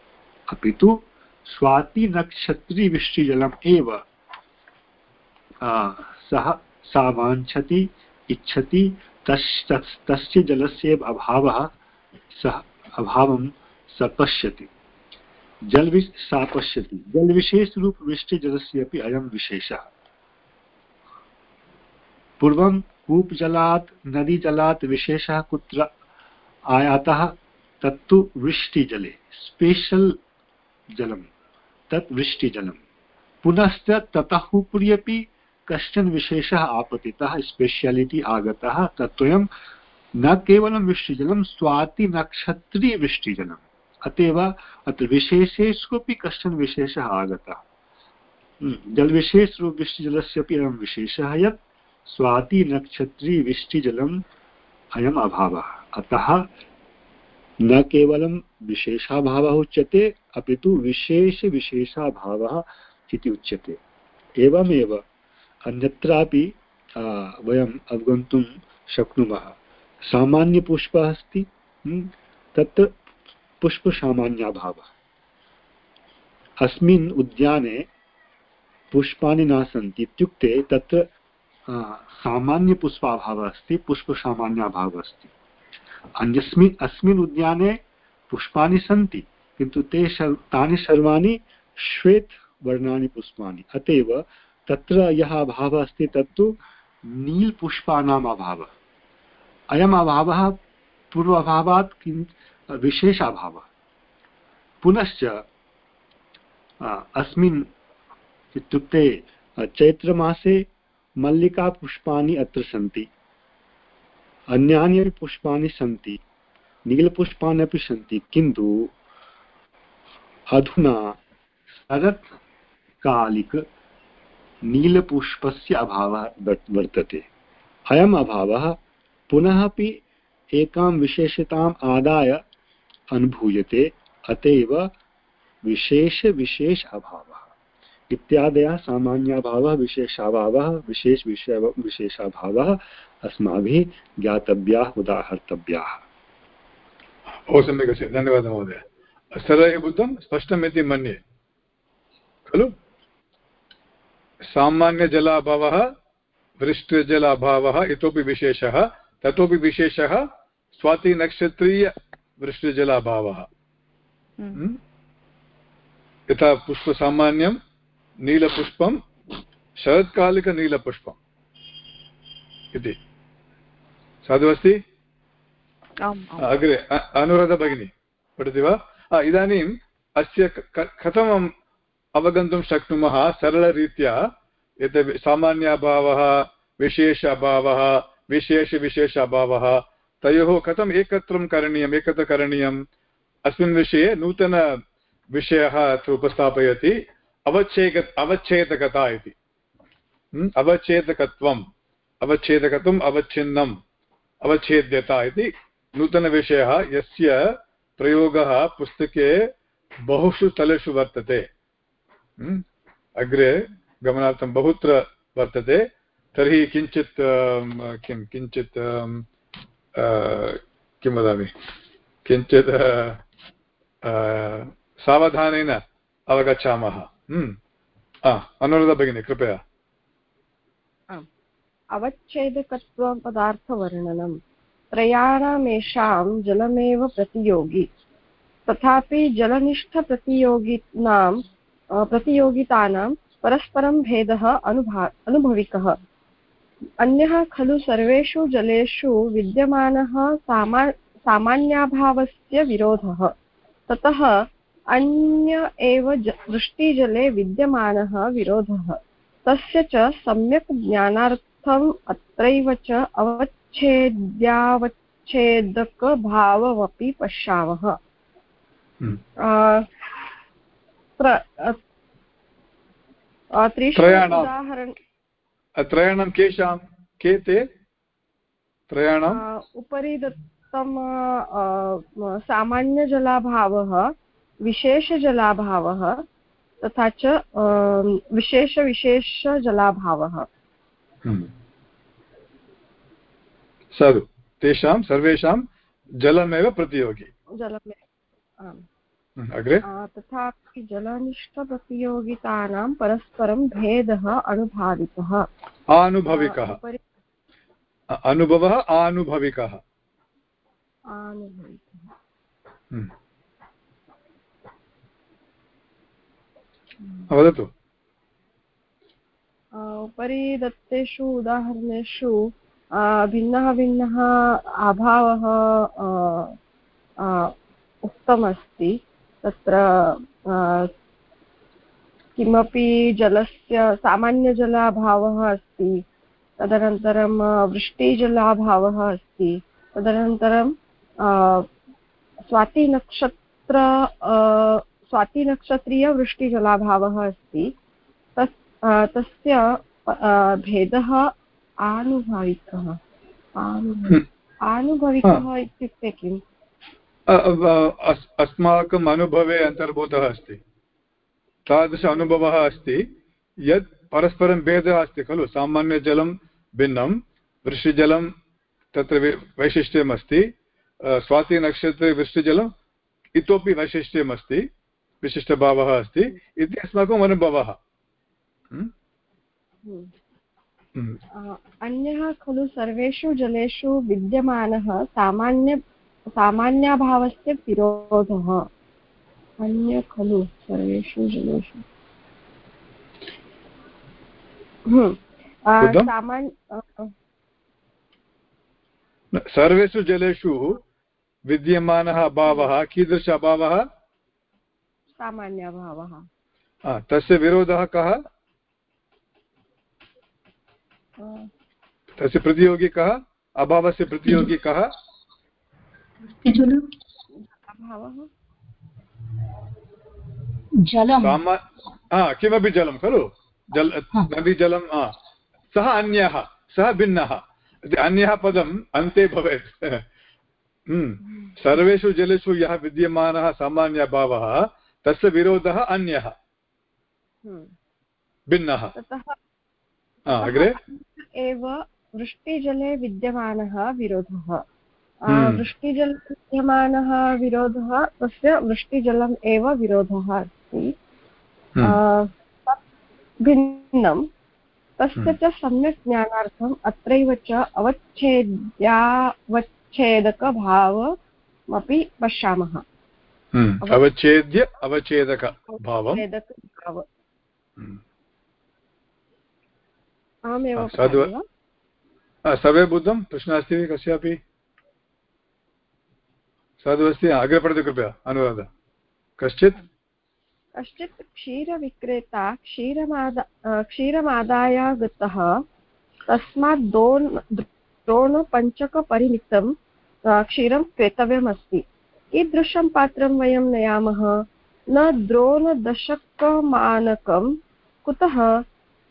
अपि तु स्वातिनक्षत्रीवृष्टिजलम् एव सः सा वाञ्छति इच्छति, तस् तस्य जलस्य अभावः, सः अभावं स पश्यति जल सा पश्यति जलविशेषरूपवृष्टिजलस्य अपि अयं विशेषः। पूर्वं कूपजलात्, नदीजलात् विशेषः कुत्र आयातः, तत्तु वृष्टिजले, स्पेशल् जलं, तत् वृष्टिजलं। पुनश्च ततः उपरि अपि कश्चन विशेषः आपतितः स्पेशियालिटि आगतः तत्त्वयं न केवलं वृष्टिजलं स्वातिनक्षत्रीवृष्टिजलम् अत एव अत्र विशेषेष्वपि कश्चन विशेषः आगतः। हम्म, जलविशेषरूपवृष्टिजलस्य अपि अयं विशेषः यत् स्वातिनक्षत्रीवृष्टिजलम् अयम् अभावः। अतः न केवलं विशेषाभावः उच्यते अपि तु विशेषविशेषाभावः इति उच्यते। एवमेव अन्यत्रापि वयम् अवगन्तुं शक्नुमः। सामान्यपुष्पः अस्ति तत्र पुष्पसामान्याभावः। अस्मिन् उद्याने पुष्पाणि न सन्ति इत्युक्ते तत्र सामान्यपुष्पाभावः अस्ति, पुष्पसामान्याभावः अस्ति। अन्यस्मिन्, अस्मिन् उद्याने पुष्पाणि सन्ति, किन्तु ते सर् तानि सर्वाणि श्वेतवर्णानि पुष्पाणि अत एव तत्र यः अभावः अस्ति तत्तु नीलपुष्पाणाम् अभावः। अयम् अभावः पूर्वाभावात् किं विशेषाभावः पुनश्च अस्मिन् इत्युक्ते चैत्रमासे मल्लिकापुष्पाणि अत्र सन्ति। अन्यानि अपि पुष्पाणि सन्ति। नीलपुष्पाणि अपि सन्ति। किन्तु अधुना शरत्कालिक नीलपुष्पस्य अभावः वर्तते। अयम् अभावः पुनः अपि एकां विशेषताम् आदाय अनुभूयते अत एव विशेषविशेष अभावः। इत्यादयः सामान्याभावः, विशेषाभावः, विशेष विशेषाभावः अस्माभिः ज्ञातव्याः, उदाहर्तव्याः।
बहु सम्यक् अस्ति धन्यवादः महोदय। सरलैः बुद्धं स्पष्टमिति मन्ये। खलु? सामान्यजलाभावः वृष्टिजलाभावः इतोपि विशेषः ततोपि विशेषः स्वातिनक्षत्रीयवृष्टिजलाभावः। हम्म? यथा पुष्पसामान्यं नीलपुष्पं शरत्कालिकनीलपुष्पम् इति। साधु अस्ति? अग्रे अनुराधा भगिनी पठति वा? इदानीम् अस्य कथम् अवगन्तुं शक्नुमः सरलरीत्या यत् सामान्य अभावः विशेष अभावः विशेषविशेष अभावः तयोः कथम् एकत्रं करणीयम्, एकत्र करणीयम्? अस्मिन् विषये नूतनविषयः अत्र उपस्थापयति। अवच्छेद, अवच्छेदकता इति। अवच्छेदकत्वम्। अवच्छेदकत्वम् अवच्छिन्नम्। अवच्छेद्यता इति नूतनविषयः यस्य प्रयोगः पुस्तके बहुषु स्थलेषु वर्तते। अग्रे गमनार्थं बहुत्र वर्तते, तर्हि किञ्चित् किं किञ्चित् किं वदामि? किञ्चित् सावधानेन अवगच्छामः। अनुराधा भगिनी, कृपया।
अवच्छेदकत्वपदार्थवर्णनं। त्रयाणामेषां जलमेव प्रतियोगी। तथापि जलनिष्ठप्रतियोगिनां प्रतियोगितानां परस्परं भेदः अनुभा अनुभविकः। अन्यः खलु सर्वेषु जलेषु विद्यमानः सामा सामान्याभावस्य विरोधः। ततः अन्य एव वृष्टिजले विद्यमानः विरोधः। तस्य च सम्यक् ज्ञानार्थम् अत्रैव च अवच्छेद्यावच्छेदकभावमपि पश्यामः।
हम्म। त्रयाणां। केषां? के ते? त्रयाणाम्
उपरि दत्तं सामान्यजलाभावः विशेषजलाभावः तथा च विशेषविशेषजलाभावः
हम्म। तेषां सर्वेषां जलमेव प्रतियोगी।
जलमेव
अग्रे?
तथापि जलनिष्ठप्रतियोगितानां परस्परं भेदः अनुभाविकः।
आनुभविकः अनुभवः आनुभविकः। वदतु।
उपरि दत्तेषु उदाहरणेषु भिन्नः भिन्नः अभावः उक्तमस्ति। तत्र किमपि जलस्य सामान्यजलाभावः अस्ति तदनन्तरं वृष्टिजलाभावः अस्ति तदनन्तरं स्वातिनक्षत्र स्वातिनक्षत्रीयवृष्टिजलाभावः अस्ति तस् तस्य भेदः आनुभाविकः। आनुभविकः इत्युक्ते किम्?
अस्माकम् अनुभवे अन्तर्भूतः अस्ति। तादृश अनुभवः अस्ति, यत् परस्परं भेदः अस्ति खलु, सामान्यजलं भिन्नं, वृष्टिजलं तत्र वैशिष्ट्यम् अस्ति स्वातिनक्षत्रे वृष्टिजलम् इतोपि वैशिष्ट्यम् अस्ति विशिष्टभावः अस्ति, इति अस्माकम् अनुभवः।
अन्यः खलु सर्वेषु जलेषु विद्यमानः सामान्य सामान्याभावस्य विरोधः। अन्य खलु सर्वेषु जलेषु हम्म।
सर्वेषु जलेषु विद्यमानः अभावः कीदृश अभावः?
सामान्य अभावः
तस्य विरोधः कः? तस्य प्रतियोगी कः? अभावस्य प्रतियोगी कः? किमपि जलं खलु? जल नदीजलं सः अन्यः सः भिन्नः। अन्यः पदम् अन्ते भवेत्। हम्म। सर्वेषु जलेषु यः विद्यमानः सामान्यभावः तस्य विरोधः अन्यः।
हम्म।
भिन्नः। अग्रे?
एव वृष्टिजले विद्यमानः विरोधः। वृष्टिजले विद्यमानः विरोधः तस्य वृष्टिजलम् एव विरोधः अस्ति। भिन्नं। तस्य हम्म। च सम्यक् ज्ञानार्थम् अत्रैव च अवच्छेद्यावच्छेदकभावमपि पश्यामः।
हम्म। अवच्छेद्य अवच्छेदकभावम् हम्म।
अहमेव
सर्वे बुद्धं? प्रश्नः अस्ति कस्यापि? साधु अस्ति अग्रे पठतु कृपया अनुवादः कश्चित्?
कश्चित् क्षीरविक्रेता क्षीरमादा क्षीरमादाय गतः तस्मात् द्रोण, द्रोणपञ्चकपरिमितं क्षीरं क्रेतव्यमस्ति। कीदृशं पात्रं वयं नयामः? न द्रोणदशकमानकं कुतः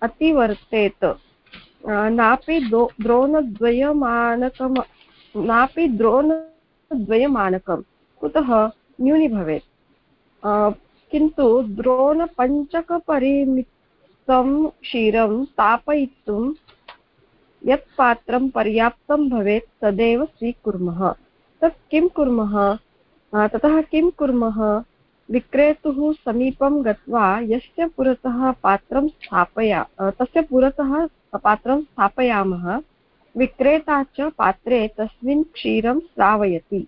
अतिवर्तेत? नापि द्रोणद्वयमानकं नापि द्रोणद्वयमानकं कुतः न्यूनी भवेत् किन्तु द्रोणपञ्चकपरिमितं क्षीरं तापयितुं यत् पात्रं पर्याप्तं भवेत् तदेव स्वीकुर्मः। तत् किं कुर्मः? ततः किं कुर्मः? विक्रेतुः समीपं गत्वा यस्य पुरतः पात्रं स्थापया तस्य पुरतः पात्रं स्थापयामः। विक्रेता च पात्रे तस्मिन् क्षीरं श्रावयति।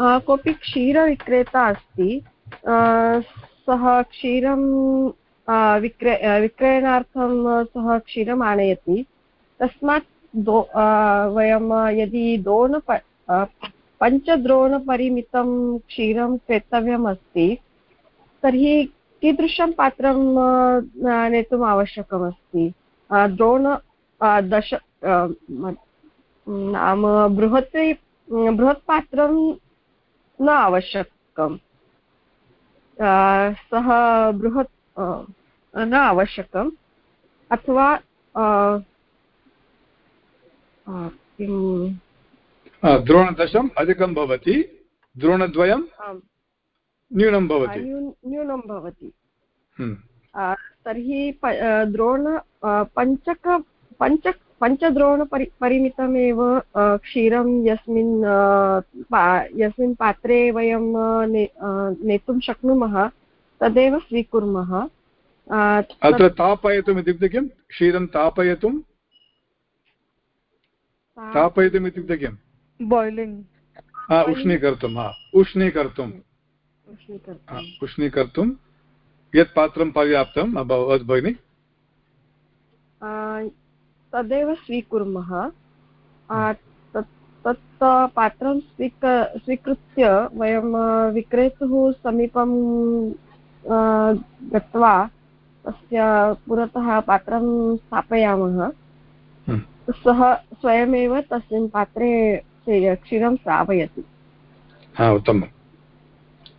कोऽपि क्षीरविक्रेता अस्ति सः क्षीरं विक्रय विक्रयणार्थं सः क्षीरम् आनयति। तस्मात् दो वयं, यदि द्रोण पञ्चद्रोणपरिमितं क्षीरं क्रेतव्यम् अस्ति तर्हि कीदृशं पात्रं नेतुम् आवश्यकमस्ति? द्रोण दश नाम बृहत् बृहत् पात्रं न आवश्यकम्। सः बृहत् न आवश्यकम्। अथवा
द्रोणदशम् अधिकं भवति द्रोणद्वयं न्यूनं भवति।
न्यूनं भवति।
हम्म।
तर्हि द्रोण पञ्चक पञ्च पञ्चद्रोणपरि परिमितमेव क्षीरं यस्मिन् यस्मिन् पात्रे वयं नेतुं शक्नुमः तदेव स्वीकुर्मः।
अत्र तापयितुम् इत्युक्ते किं क्षीरं तापयितुं? तापयितुम् इत्युक्ते किं
बाय्लिङ्ग्
उष्णीकर्तुं हा उष्णीकर्तुम् उष्णीकर्तुं। यत् पात्रं पर्याप्तम् अभवत् भगिनि
तदेव स्वीकुर्मः। तत् पात्रं स्वीक स्वीकृत्य वयं विक्रेतुः समीपं गत्वा तस्य पुरतः पात्रं स्थापयामः। हम्म। सः स्वयमेव तस्मिन् पात्रे क्षीरं श्रावयति
हा उत्तमम्।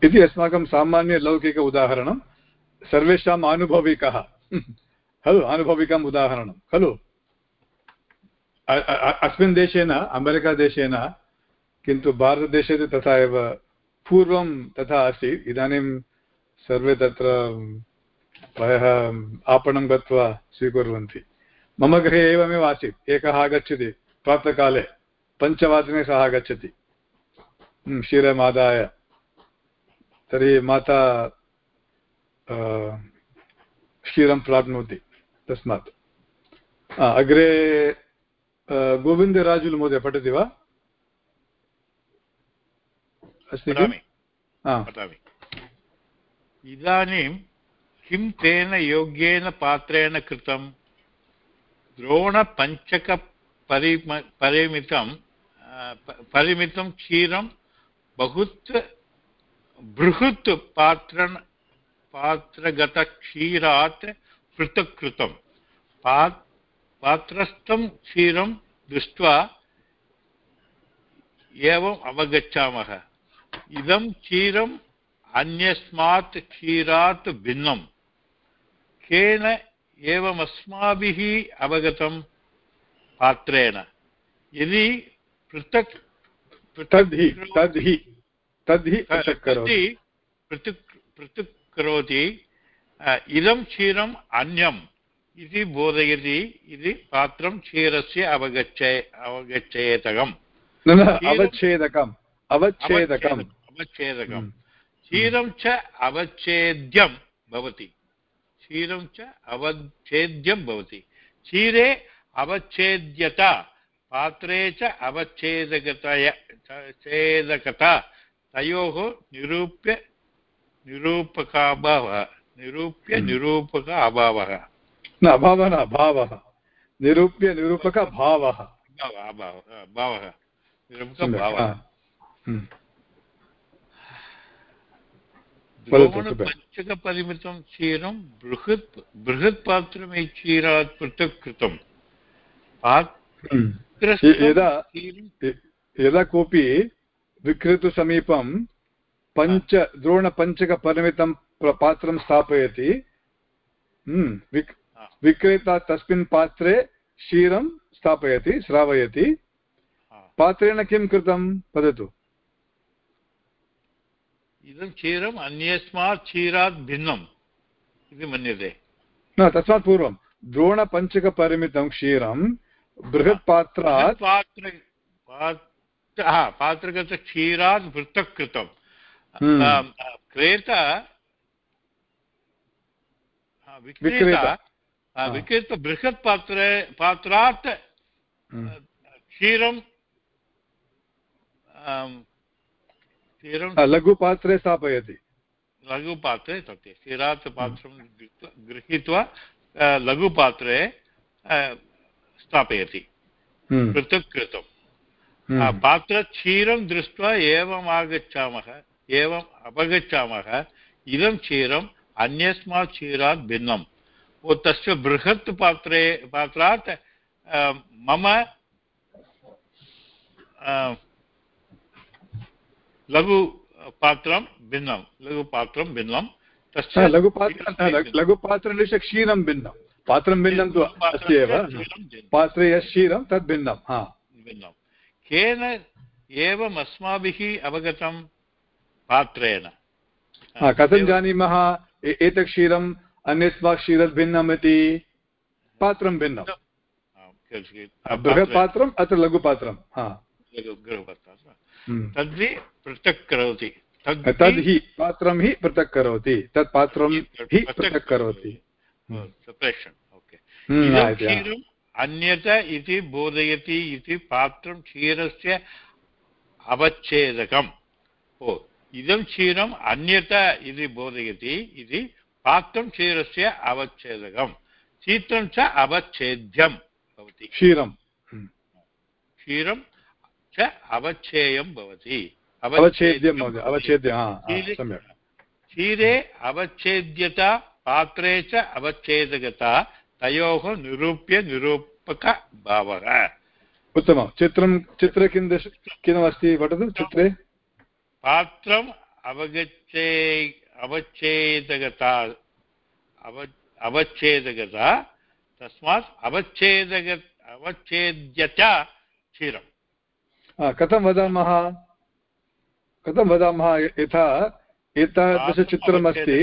इति अस्माकं सामान्यलौकिक उदाहरणं। सर्वेषाम् अनुभविकः खलु अनुभविकम् उदाहरणं। खलु। अस्मिन् देशेन, अमेरिकादेशेन, किन्तु भारतदेशे तु तथा एव पूर्वं तथा आसीत्। इदानीं सर्वे तत्र प्रायः आपणं गत्वा स्वीकुर्वन्ति। मम गृहे एवमेव आसीत्। एकः आगच्छति प्रातःकाले। पञ्चवादने सः आगच्छति। क्षीरमादाय तर्हि माता क्षीरं प्राप्नोति तस्मात्। अग्रे गोविन्दराजुलु महोदय पठति वा अस्ति
वदामि इदानीं किं तेन योग्येन पात्रेण कृतं द्रोणपञ्चकपरिम परिमितं परिमितं क्षीरं बहुत् बृहत् पात्र पात्रगतक्षीरात् पृथक् कृतं पा पात्रस्थं क्षीरं दृष्ट्वा एवम् अवगच्छामः। इदं क्षीरम् अन्यस्मात् क्षीरात् भिन्नं केन एवमस्माभिः अवगतं पात्रेण? यदि पृथक्
तद्धि तद्धि तद्धि
पृथक् पृथक् करोति। इदं क्षीरम् अन्यम्। इति बोधयति इति पात्रं क्षीरस्य अवगच्छे अवगच्छेतकम्
अवच्छेदकम् अवच्छेदकम्।
अवच्छेदकं क्षीरं च अवच्छेद्यं भवति। क्षीरं च अवच्छेद्यं भवति। क्षीरे अवच्छेद्यता पात्रे च अवच्छेदकतय छेदकता। तयोः निरूप्य निरूपकाभावः। निरूप्य हम्म। निरूपक अभावः
न अभावः न भावः। निरूप्य निरूपक भावः।
भावः। पञ्चकपरिमितं क्षीरं बृहत् बृहत् पात्रमे क्षीरात् पृथक् कृतं
यदा यदा कोऽपि विक्रेतुसमीपं पञ्च द्रोणपञ्चकपरिमितं पात्रं स्थापयति विक्रेता तस्मिन् पात्रे क्षीरं स्थापयति श्रावयति पात्रेण किं कृतं वदतु
इदं क्षीरम् अन्यस्मात् क्षीरात् भिन्नम् इति मन्यते
न तस्मात् पूर्वं द्रोणपञ्चकपरिमितं क्षीरं बृहत्पात्रात्
पात्र पात्रगतक्षीरात् पृथक् कृतं हम्म। क्रेता विक्रेता विक्रेता बृहत् पात्रे पात्रात् हम्म। क्षीरं
लघुपात्रे स्थापयति
लघुपात्रे सत्य क्षीरात् पात्रं गृहीत्वा लघुपात्रे स्थापयति। पृथक् कृतं। पात्रक्षीरं दृष्ट्वा एवम् आगच्छामः एवम् अपगच्छामः इदं क्षीरम् अन्यस्मात् क्षीरात् भिन्नं ओ तस्य बृहत् पात्रे पात्रात् मम लघुपात्रं भिन्नं लघुपात्रं भिन्नं
तस्य लघुपात्र लघुपात्रनिश क्षीरं भिन्नं। पात्रं भिन्नं तु अस्ति एव पात्रे यत् क्षीरं तद् भिन्नं हा।
भिन्नं। केन एवम् अस्माभिः अवगतं पात्रेण?
कथं जानीमः? एतत् क्षीरम् अन्यस्मात् क्षीरत् भिन्नम् इति पात्रं भिन्नं। बृहत् पात्रम् अत्र लघुपात्रं
हम्म। तद्वि पृथक् करोति।
तद् हि पात्रं हि पृथक् करोति। तत् पात्रं हि पृथक् करोति।
अन्यत इति बोधयति इति पात्रं क्षीरस्य अवच्छेदकम्। ओ इदं क्षीरम् अन्यत इति बोधयति इति पात्रं क्षीरस्य अवच्छेदकं शीतं च अवच्छेद्यं भवति।
क्षीरं
क्षीरं च अवच्छेयं भवति। क्षीरे अवच्छेद्यता पात्रे च अवच्छेदकता तयोः निरूप्य निरूपकभावः।
उत्तमं। चित्रं चित्रे किं दश किमस्ति पठतु? चित्रे।
पात्रम् अवगच्छे अवच्छेदकता अव अवच्छेदकता तस्मात् अवच्छेदक अवच्छेद्य च क्षीरम्
कथं वदामः? कथं वदामः? यथा एतादृशचित्रमस्ति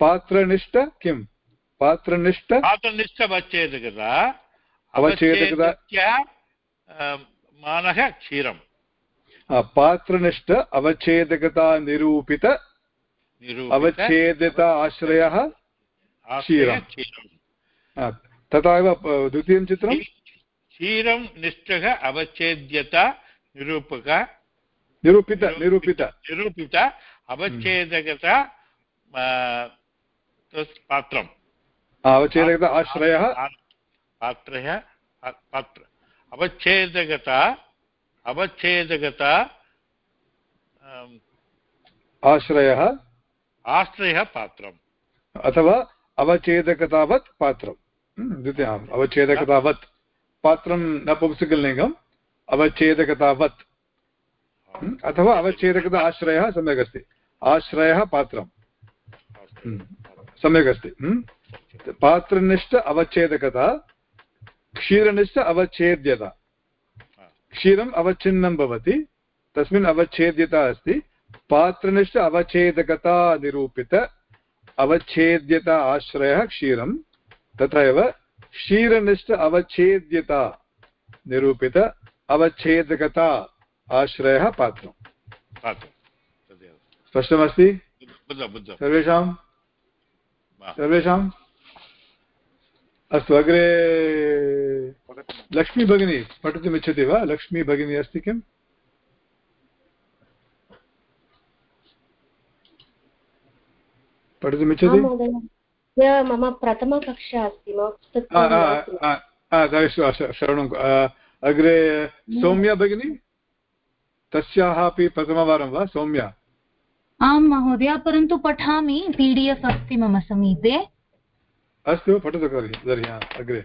पात्रनिष्ठ किं पात्रनिष्ठ
पात्रनिष्ठवच्छेदकता
अवच्छेदकता
मानः क्षीरम्।
पात्रनिष्ठ अवच्छेदकता निरूपित अवच्छेदिता आश्रयः क्षीरं तथा एव द्वितीयं चित्रं
क्षीरं निष्ठः अवच्छेद्यता निरूपक।
निरूपित निरूपित
निरूपित। अवच्छेदकता पात्रम्।
अवच्छेदकता आश्रयः।
पात्रः पात्र। अवच्छेदकता अवच्छेदकता
आश्रयः।
आश्रयः पात्रम्।
अथवा अवच्छेदकतावत् पात्रं द्वितीयम् अवच्छेदकतावत्। पात्रं नपुंसकलिङ्गम् अवच्छेदकतावत्। अथवा अवच्छेदकता आश्रयः सम्यक् अस्ति। आश्रयः पात्रं सम्यक् अस्ति। पात्रनिष्ठ अवच्छेदकता क्षीरनिष्ठ अवच्छेद्यता। क्षीरम् अवच्छिन्नं भवति तस्मिन् अवच्छेद्यता अस्ति। पात्रनिष्ठ अवच्छेदकता निरूपित अवच्छेद्यता आश्रयः क्षीरं तथा एव क्षीरनिष्ठ अवच्छेद्यता निरूपित अवच्छेदकता आश्रयः पात्रं स्पष्टमस्ति? सर्वेषां? सर्वेषाम् अस्तु अग्रे लक्ष्मी भगिनी पठितुमिच्छति वा? लक्ष्मी भगिनी अस्ति किम्? पठितुमिच्छति
मम प्रथमकक्षा अस्ति
श्रवणम् अग्रे सौम्या भगिनी तस्याः अपि प्रथमवारं वा सौम्या
आं महोदय परन्तु पठामि पी डि एफ् अस्ति मम समीपे
अस्तु पठतु तर्हि अग्रे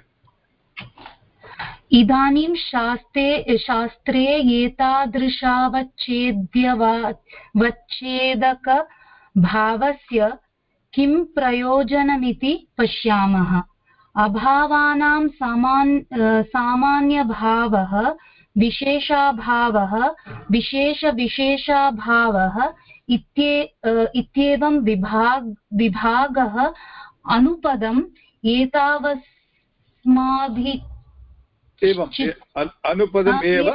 इदानीं शास्त्रे शास्त्रे एतादृशावच्छेद्यवच्छेदकभावस्य किं प्रयोजनमिति पश्यामः? अभावानां सामान् सामान्यभावः विशेषाभावः विशेषविशेषाभावः इत्ये इत्येवं विभाग विभागः अनुपदम् एतावस्माभि
एवम् अनुपदम् एव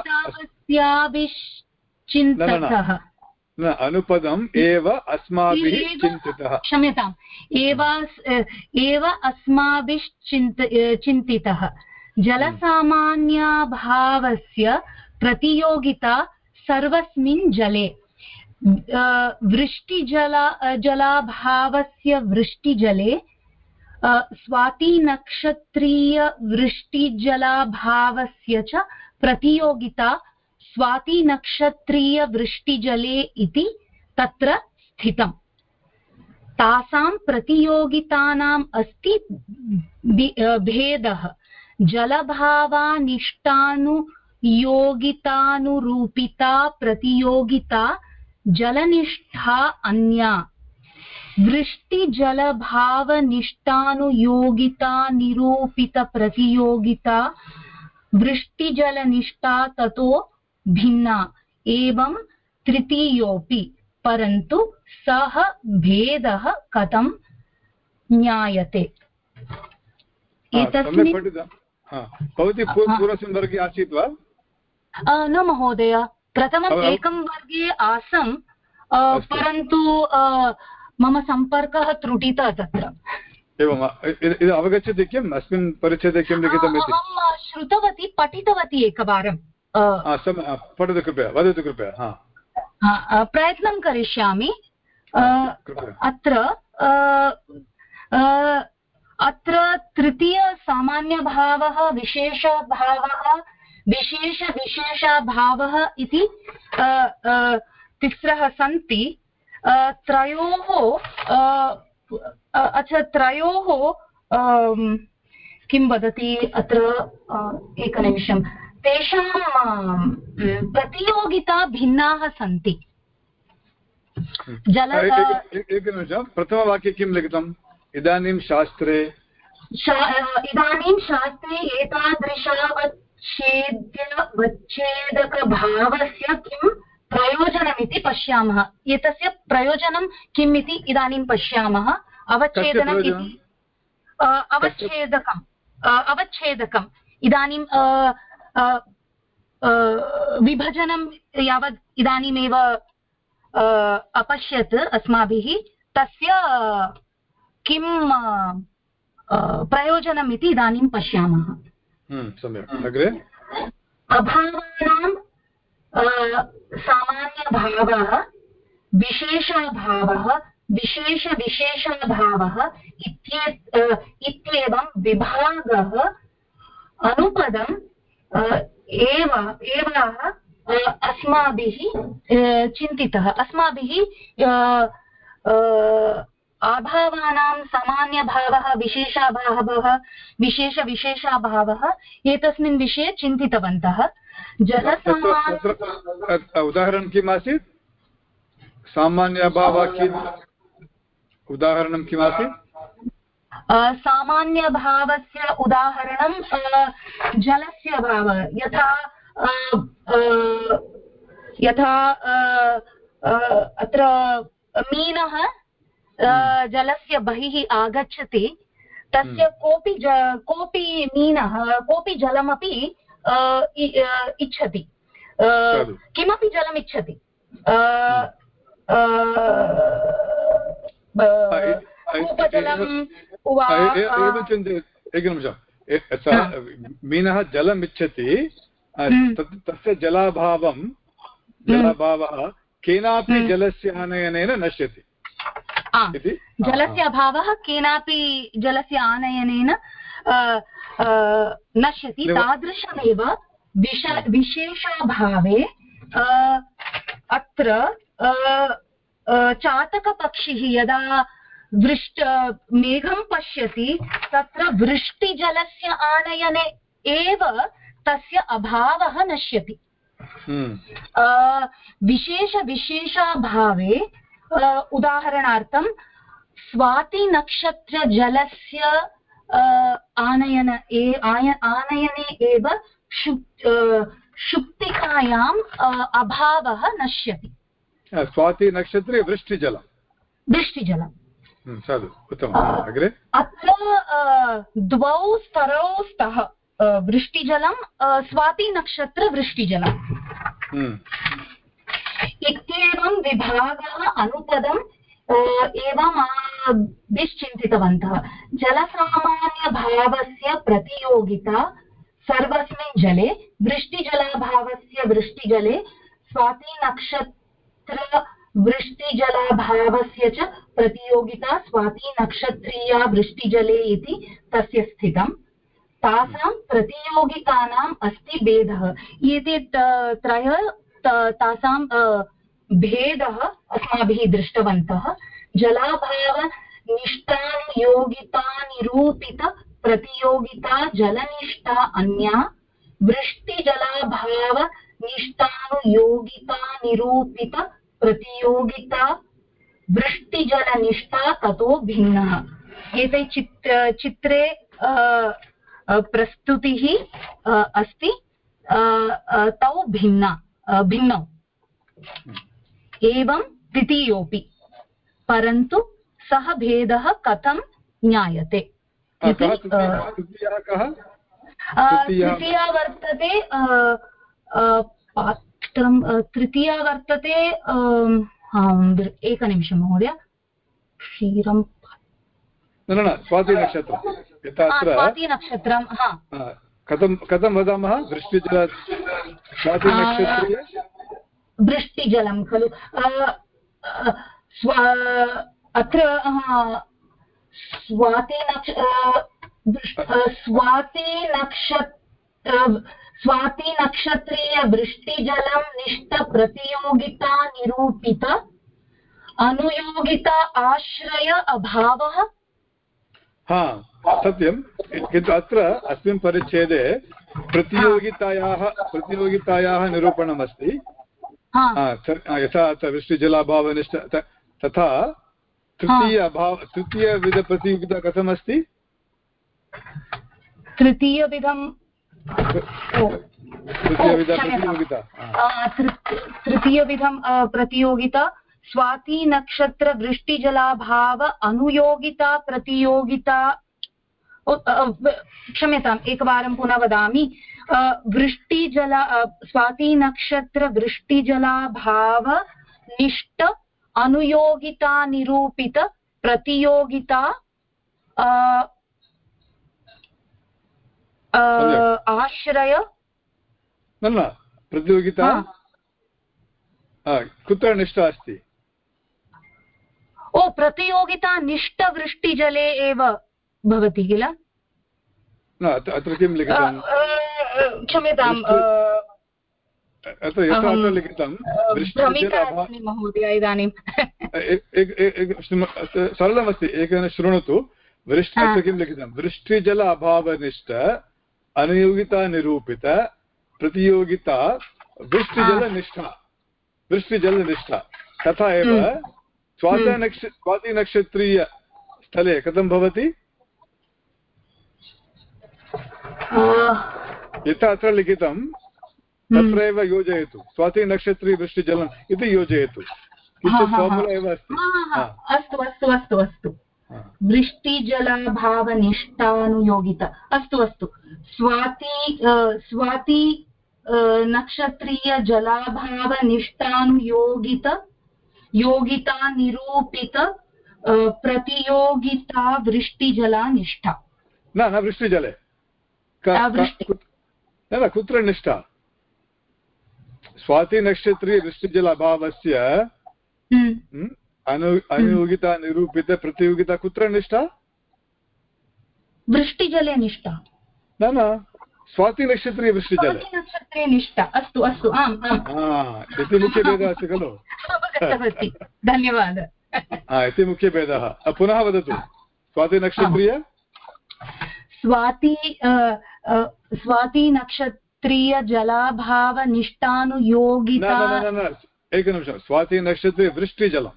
न अनुपदम् एव अस्माभिः चिन्तितः।
क्षम्यताम्। एव एव अस्माभिश्चिन्त चिन्तितः। जलसामान्यभावस्य प्रतियोगिता सर्वस्मिन् जले। वृष्टिजला जलाभावस्य वृष्टिजले स्वातिनक्षत्रीयवृष्टिजलाभावस्य च प्रतियोगिता स्वातिनक्षत्रीयवृष्टिजले इति तत्र स्थितम्। तासां प्रतियोगितानाम् अस्ति भेदः। जलभावानिष्टानुयोगितानुरूपिता प्रतियोगिता, जलनिष्ठा अन्या। वृष्टिजलभावनिष्ठानुयोगिता वृष्टिजलनिष्ठा ततो भिन्ना एवं तृतीयोऽपि परन्तु सः भेदः कथं ज्ञायते?
एतस्मिन् भवती पूर्वस्मिन् आसीत् वा?
न महोदय प्रथमम् एकं वर्गे आसम् परन्तु मम सम्पर्कः त्रुटितः तत्र।
एवम् अवगच्छति किम्? अस्मिन् परिच्छेदे किं लिखितम् इति?
श्रुतवती पठितवती एकवारं
पठतु कृपया वदतु कृपया
प्रयत्नं करिष्यामि। अत्र अत्र तृतीयसामान्यभावः विशेषभावः विशेषविशेषभावः इति तिस्रः सन्ति। त्रयोः अच्छा त्रयोः किं वदति अत्र? एकनिमिषं तेषां प्रतियोगिता भिन्नाः सन्ति।
जल एकनिमिषं प्रथमवाक्ये किं लिखितम् इदानीं शास्त्रे।
इदानीं शास्त्रे एतादृशावच्छेद्यवच्छेदकभावस्य किं प्रयोजनमिति पश्यामः। एतस्य प्रयोजनं किम् इति इदानीं पश्यामः। अवच्छेदनम् इति अवच्छेदकम्। अवच्छेदकम्। इदानीं विभजनं यावत् इदानीमेव अपश्यत् अस्माभिः तस्य किं प्रयोजनम् इति इदानीं पश्यामः।
हम्म,
अभावानां सामान्यभावः विशेषभावः विशेषविशेषभावः इत्येवं विभागः अनुपदम् एव एव अस्माभिः चिन्तितः। अस्माभिः अभावानां सामान्यभावः, विशेषाभावः विशेषविशेषाभावः एतस्मिन् विषये चिन्तितवन्तः।
उदाहरणं किम् आसीत्? सामान्यभावः किम्? उदाहरणं किम् आसीत्?
सामान्यभावस्य उदाहरणं जलस्य भावः यथा यथा अत्र मीनः हम्म। जलस्य बहिः आगच्छति तस्य हम्म। कोऽपि कोऽपि मीनः कोऽपि जलमपि इच्छति किमपि जलम् इच्छति
एवं चिन्तयतु एकनिमिषं मीनः जलम् इच्छति हम्म। तस्य जलाभावं जलाभावः केनापि जलस्य आनयनेन नश्यति।
जलस्य अभावः केनापि जलस्य आनयनेन नश्यति। तादृशमेव विश विशेषाभावे अत्र चातकपक्षिः यदा वृष्ट मेघं पश्यति तत्र वृष्टिजलस्य आनयने एव तस्य अभावः नश्यति। हम्म। विशेषविशेषाभावे उदाहरणार्थं स्वातिनक्षत्रजलस्य आनयन ए आय आनयने एव शुक् शुक्तिकायाम् अभावः नश्यति।
स्वातिनक्षत्रे वृष्टिजलं
वृष्टिजलं
साधु उत्तमम् अग्रे
अत्र द्वौ स्तरौ स्तः वृष्टिजलं स्वातिनक्षत्रवृष्टिजलम् इत्येवं विभागः अनुपदम् एवं निश्चिन्तितवन्तः जलसामान्यभावस्य प्रतियोगिता सर्वस्मिन् जले वृष्टिजलाभावस्य वृष्टिजले स्वातिनक्षत्र वृष्टिजलाभावस्य च प्रतियोगिता स्वातिनक्षत्रीया वृष्टिजले इति तस्य स्थितम्। तासां प्रतियोगितानाम् अस्ति भेदः। एते त्रय तासां भेदः अस्माभिः दृष्टवन्तः। जलाभावनिष्ठानुयोगितानिरूपितप्रतियोगिता जलनिष्ठा अन्या। वृष्टिजलाभावनिष्ठानुयोगितानिरूपितप्रतियोगिता वृष्टिजलनिष्ठा ततो भिन्नः। एते चित्र चित्रे प्रस्तुतिः अस्ति। तौ भिन्ना भिन्नौ। एवं तृतीयोऽपि परन्तु सः भेदः कथं ज्ञायते? तृतीया वर्तते पात्रं तृतीया वर्तते एकनिमिषं महोदय। क्षीरं
न न स्वातिनक्षत्रं
स्वातिनक्षत्रं
कथं कथं वदामः? वृष्टिजल
वृष्टिजलं खलु। अत्र स्वातिनक्ष स्वातिनक्षत्र स्वातिनक्षत्रीयवृष्टिजलं निष्ठप्रतियोगिता निरूपित अनुयोगिता आश्रय अभावः।
हा सत्यं किन्तु अत्र अस्मिन् परिच्छेदे प्रतियोगितायाः प्रतियोगितायाः निरूपणमस्ति। यथा वृष्टिजलाभावनिष्ठ तथा तृतीय अभाव तृतीयविधप्रतियोगिता कथमस्ति?
तृतीयविधं तृतीयविधं प्रतियोगिता स्वातिनक्षत्रवृष्टिजलाभाव अनुयोगिता प्रतियोगिता। क्षम्यताम् एकवारं पुनः वदामि। वृष्टिजल स्वातिनक्षत्रवृष्टिजलाभाव निष्ठ अनुयोगिता निरूपित प्रतियोगिता। आश्रय?
न न प्रतियोगिता? कुत्र निष्ठा अस्ति?
ओ प्रतियोगिता निष्ठवृष्टिजले एव भवति किल?
न अत्र किं लिखितं?
क्षम्यताम्
अत्र यथा अत्र लिखितं
इदानीं।
सरलमस्ति एकेन शृणोतु। वृष्टि अत्र किं लिखितं? वृष्टिजल अभावनिष्ठ अनुयोगितानिरूपित प्रतियोगिता वृष्टिजलनिष्ठा वृष्टिजलनिष्ठा तथा एव हम्म। स्वातनक्ष स्वातिनक्षत्रीयस्थले कथं भवति? यथा अत्र लिखितं तत्रैव योजयतु। स्वातिनक्षत्री वृष्टिजलम् इति योजयतु। किञ्चित् फार्मुला एव अस्ति।
अस्तु अस्तु अस्तु अस्तु। वृष्टिजलभावनिष्ठानुयोगित। अस्तु अस्तु। स्वाति स्वाति नक्षत्रीयजलाभावनिष्ठानुयोगित योगितानिरूपित प्रतियोगिता वृष्टिजलानिष्ठा
न न वृष्टिजले। न न कुत्र निष्ठा स्वातिनक्षत्रे अभावस्य हम्म। अनु अनुयोगिता निरूपित प्रतियोगिता कुत्र निष्ठा?
वृष्टिजले निष्ठा।
न न स्वातिनक्षत्रे वृष्टिजले।
नक्षत्रे निष्ठा। अस्तु अस्तु आम् आम्।
इति मुख्यभेदः अस्ति खलु?
धन्यवादः।
इति मुख्यभेदः पुनः वदतु। स्वातिनक्षत्रीय
स्वाति स्वातिनक्षत्रीयजलाभावनिष्ठानुयोगिता
एकनिमिषं स्वातिनक्षत्रे वृष्टिजलम्।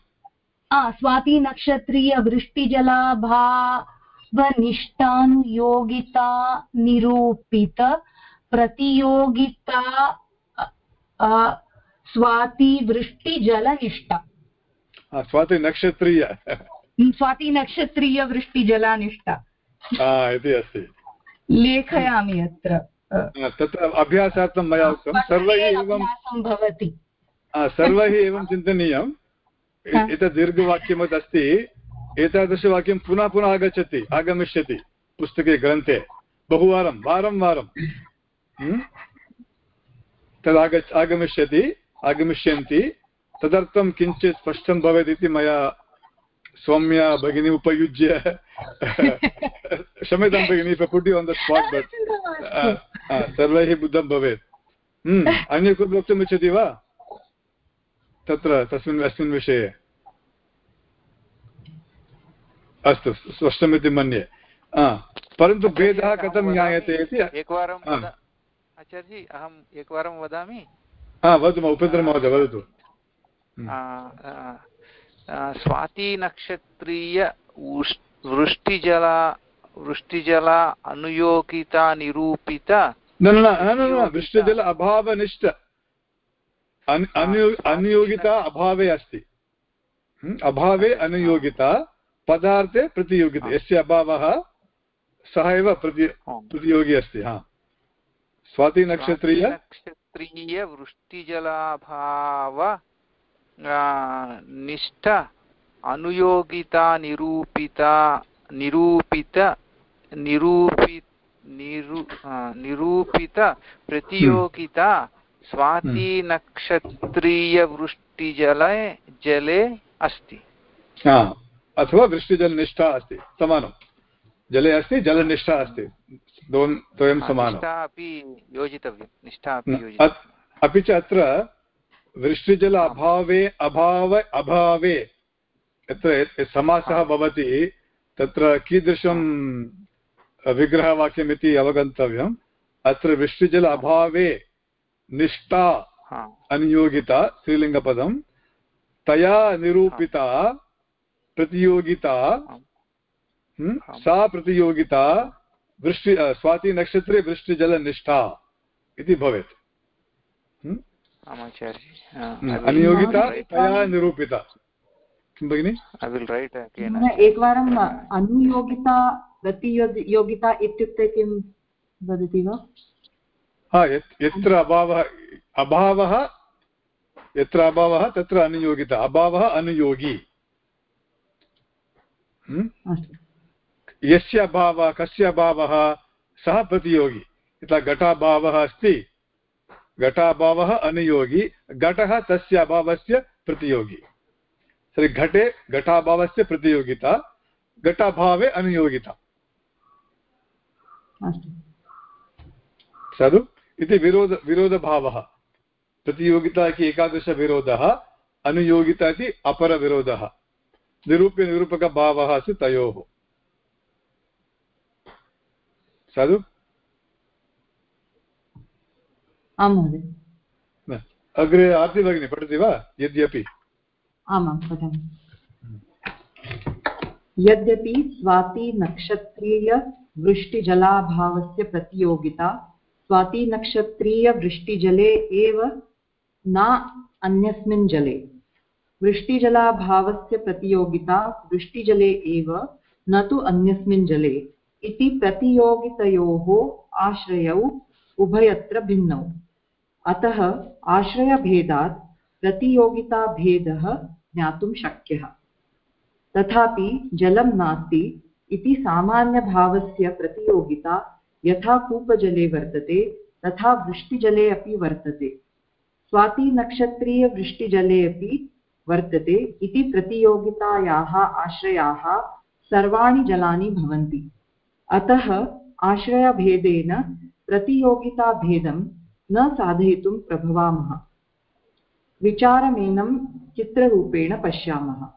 स्वातिनक्षत्रीयवृष्टिजलाभावनिष्ठानुयोगिता निरूपित। प्रतियोगिता स्वातिवृष्टिजलनिष्ठा
स्वातिनक्षत्रीय
स्वातिनक्षत्रीयवृष्टिजलानिष्ठा
इति अस्ति।
लेखयामि अत्र।
तत्र अभ्यासार्थं मया उक्तं। सर्वैः एवं
भवति।
सर्वैः एवं चिन्तनीयम् एतत् दीर्घवाक्यमत् अस्ति। एतादृशवाक्यं पुनः पुनः आगच्छति आगमिष्यति पुस्तके ग्रन्थे। बहुवारं वारं वारं। तदागच्छ आगमिष्यति आगमिष्यन्ति। तदर्थं किञ्चित् स्पष्टं भवेत् इति मया सौम्या भगिनी उपयुज्य क्षम्यतां भगिनी put on the spot but सर्वैः बुद्धं भवेत्। अन्य कोऽपि वक्तुम् इच्छति वा? तत्र तस्मिन् अस्मिन् विषये। अस्तु स्पष्टमिति मन्ये। परन्तु भेदः कथं ज्ञायते इति
एकवारम् आचार्यजी अहम् एकवारं वदामि?
हा वदतु उपेन्द्रमहोदय वदतु।
स्वातिनक्षत्रीय वृष्टिजला वृष्टिजला अनुयोगिता निरूपित
न न न वृष्टिजल अभावनिष्ठ। अनुयोगिता अभावे अस्ति। अभावे अनुयोगिता पदार्थे प्रतियोगिता। यस्य अभावः सः एव प्रति प्रतियोगी अस्ति हा। स्वातिनक्षत्रीय
नक्षत्रीयवृष्टिजलाभाव निष्ठ अनुयोगिता निरूपिता निरूपित निरूपि निरू निरूपित प्रतियोगिता स्वातिनक्षत्रीयवृष्टिजले जले अस्ति।
अथवा वृष्टिजलनिष्ठा अस्ति समानं जले अस्ति जलनिष्ठा अस्ति द्वयं समानम्।
अपि योजितव्यं निष्ठा अपि
अपि च अत्र वृष्टिजल अभावे अभाव अभावे यत्र समासः भवति तत्र कीदृशं विग्रहवाक्यमिति अवगन्तव्यम्। अत्र वृष्टिजल अभावे निष्ठा अनुयोगिता स्त्रीलिङ्गपदं तया निरूपिता प्रतियोगिता सा प्रतियोगिता वृष्टि स्वातिनक्षत्रे वृष्टिजलनिष्ठा इति भवेत्। अनियोगिता तया निरूपिता। किं भगिनि?
एकवारम् अनुयोगिता प्रतियोगिता इत्युक्ते किं वदति वा?
हा यत्र अभावः अभावः यत्र अभावः तत्र अनुयोगिता। अभावः अनुयोगी। यस्य अभावः कस्य अभावः सः प्रतियोगी। यथा घटाभावः अस्ति घटाभावः अनुयोगी। घटः तस्य अभावस्य प्रतियोगी। तर्हि घटे घटाभावस्य प्रतियोगिता घटाभावे अनुयोगिता। साधु इति विरोध विरोधभावः। प्रतियोगिता इति एकादशविरोधः अनुयोगिता इति अपरविरोधः। निरूप्यनिरूपकभावः अस्ति तयोः। साधु?
आं महोदय।
अग्रे आर्ति भगिनी पठति वा? यद्यपि।
आमां पठामि। यद्यपि स्वातिनक्षत्रीयवृष्टिजलाभावस्य प्रतियोगिता स्वातिनक्षत्रीयवृष्टिजले एव न अन्यस्मिन् जले। वृष्टिजलाभावस्य प्रतियोगिता वृष्टिजले एव न तु अन्यस्मिन् जले इति प्रतियोगितयोः आश्रयौ उभयत्र भिन्नौ। अतः आश्रयभेदात् प्रतियोगिताभेदः ज्ञातुं शक्यः। तथापि जलं नास्ति इति सामान्यभावस्य प्रतियोगिता यथा कूपजले वर्तते, तथा वृष्टिजले अपि वर्तते। स्वातिनक्षत्रीयवृष्टिजले अपि वर्तते इति प्रतियोगितायाः आश्रयाः सर्वाणि जलानि भवन्ति। अतः आश्रयभेदेन प्रतियोगिताभेदं न साधयितुं प्रभवामः। विचारमेनं चित्ररूपेण पश्यामः।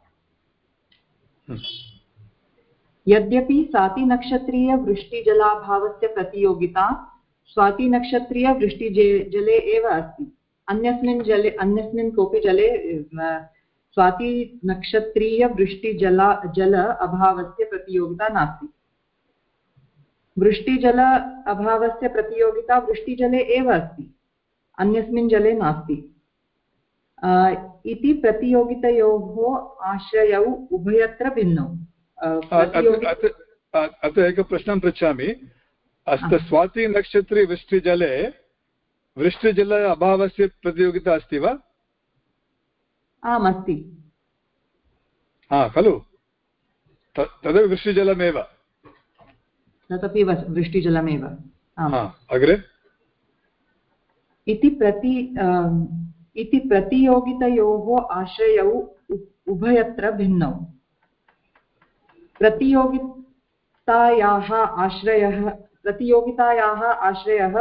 यद्यपि स्वातिनक्षत्रीयवृष्टिजलाभावस्य प्रतियोगिता स्वातिनक्षत्रीयवृष्टिजे जले एव अस्ति। अन्यस्मिन् जले, अन्यस्मिन् कोऽपि जले स्वातिनक्षत्रीयवृष्टिजला जल अभावस्य प्रतियोगिता नास्ति। वृष्टिजल अभावस्य प्रतियोगिता वृष्टिजले एव अस्ति, अन्यस्मिन् जले नास्ति। इति प्रतियोगितयोः आश्रयौ उभयत्र भिन्नौ।
अत्र एकः प्रश्नं पृच्छामि। अस्तु स्वातिनक्षत्रे वृष्टिजले वृष्टिजल अभावस्य प्रतियोगिता अस्ति वा?
आम् अस्ति।
हा खलु। तदेव वृष्टिजलमेव।
तदपि वृष्टिजलमेव।
अग्रे?
इति प्रति इति प्रतियोगितयोः आश्रयौ उभयत्र भिन्नौ। प्रतियोगितायाः आश्रयः प्रतियोगितायाः आश्रयः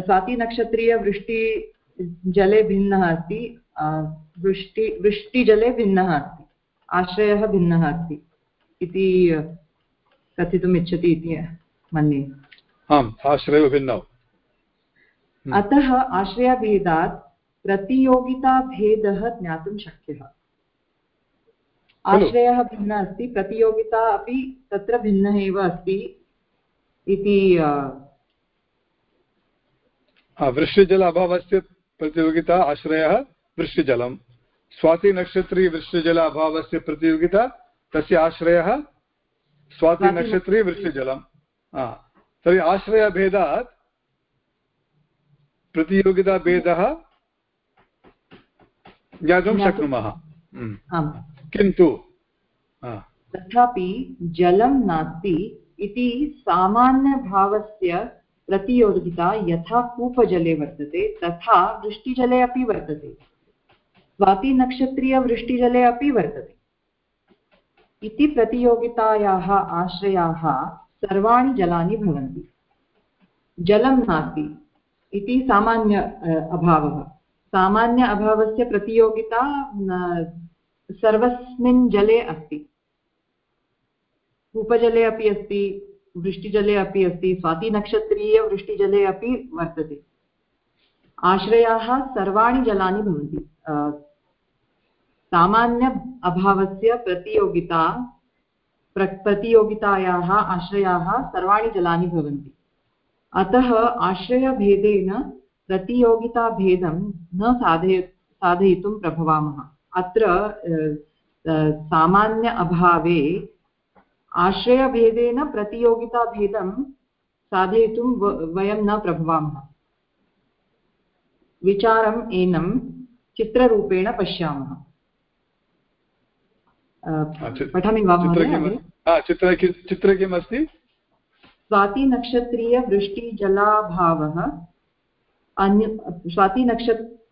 स्वातिनक्षत्रीयवृष्टिजले भिन्नः अस्ति वृष्टि वृष्टिजले भिन्नः अस्ति आश्रयः भिन्नः अस्ति इति कथितुम् इच्छति इति मन्ये।
आम् आश्रयो भिन्नौ।
अतः आश्रयभेदात् प्रतियोगिताभेदः ज्ञातुं शक्यः। आश्रयः भिन्नः अस्ति प्रतियोगिता अपि तत्र भिन्नः एव अस्ति इति
वृष्टिजल अभावस्य प्रतियोगिता आश्रयः वृष्टिजलं स्वातिनक्षत्री वृष्टिजल अभावस्य प्रतियोगिता तस्य आश्रयः स्वातिनक्षत्री वृष्टिजलं तर्हि आश्रयभेदात् प्रतियोगिताभेदः ज्ञातुं शक्नुमः। किन्तु
तथापि जलं नास्ति इति सामान्यभावस्य प्रतियोगिता यथा कूपजले वर्तते, तथा वृष्टिजले अपि वर्तते। स्वातिनक्षत्रीयवृष्टिजले अपि वर्तते। इति प्रतियोगितायाः आश्रयाः सर्वाणि जलानि भवन्ति। जलं नास्ति इति सामान्य अभावः। सामान्य अभावस्य प्रतियोगिता सर्वस्मिन् जले अस्ति। कूपजले अपि अस्ति, वृष्टिजले अपि अस्ति स्वातिनक्षत्रीयवृष्टिजले अपि वर्तते। आश्रयाः सर्वाणि जलानि भवन्ति। सामान्य अभावस्य प्रतियोगिता, प्र, प्रतियोगितायाः आश्रयाः सर्वाणि जलानि भवन्ति। अतः आश्रयभेदेन प्रतियोगिताभेदं न साधय, साधयितुं प्रभवामः। अत्र सामान्य अभावे आश्रयभेदेन प्रतियोगिताभेदं साधयितुं वयं न प्रभवामः। विचारम् एनं चित्ररूपेण पश्यामः। पठामि वा
चित्र चित्रे किम् अस्ति
स्वातिनक्षत्रीयवृष्टिजलाभावः अन्य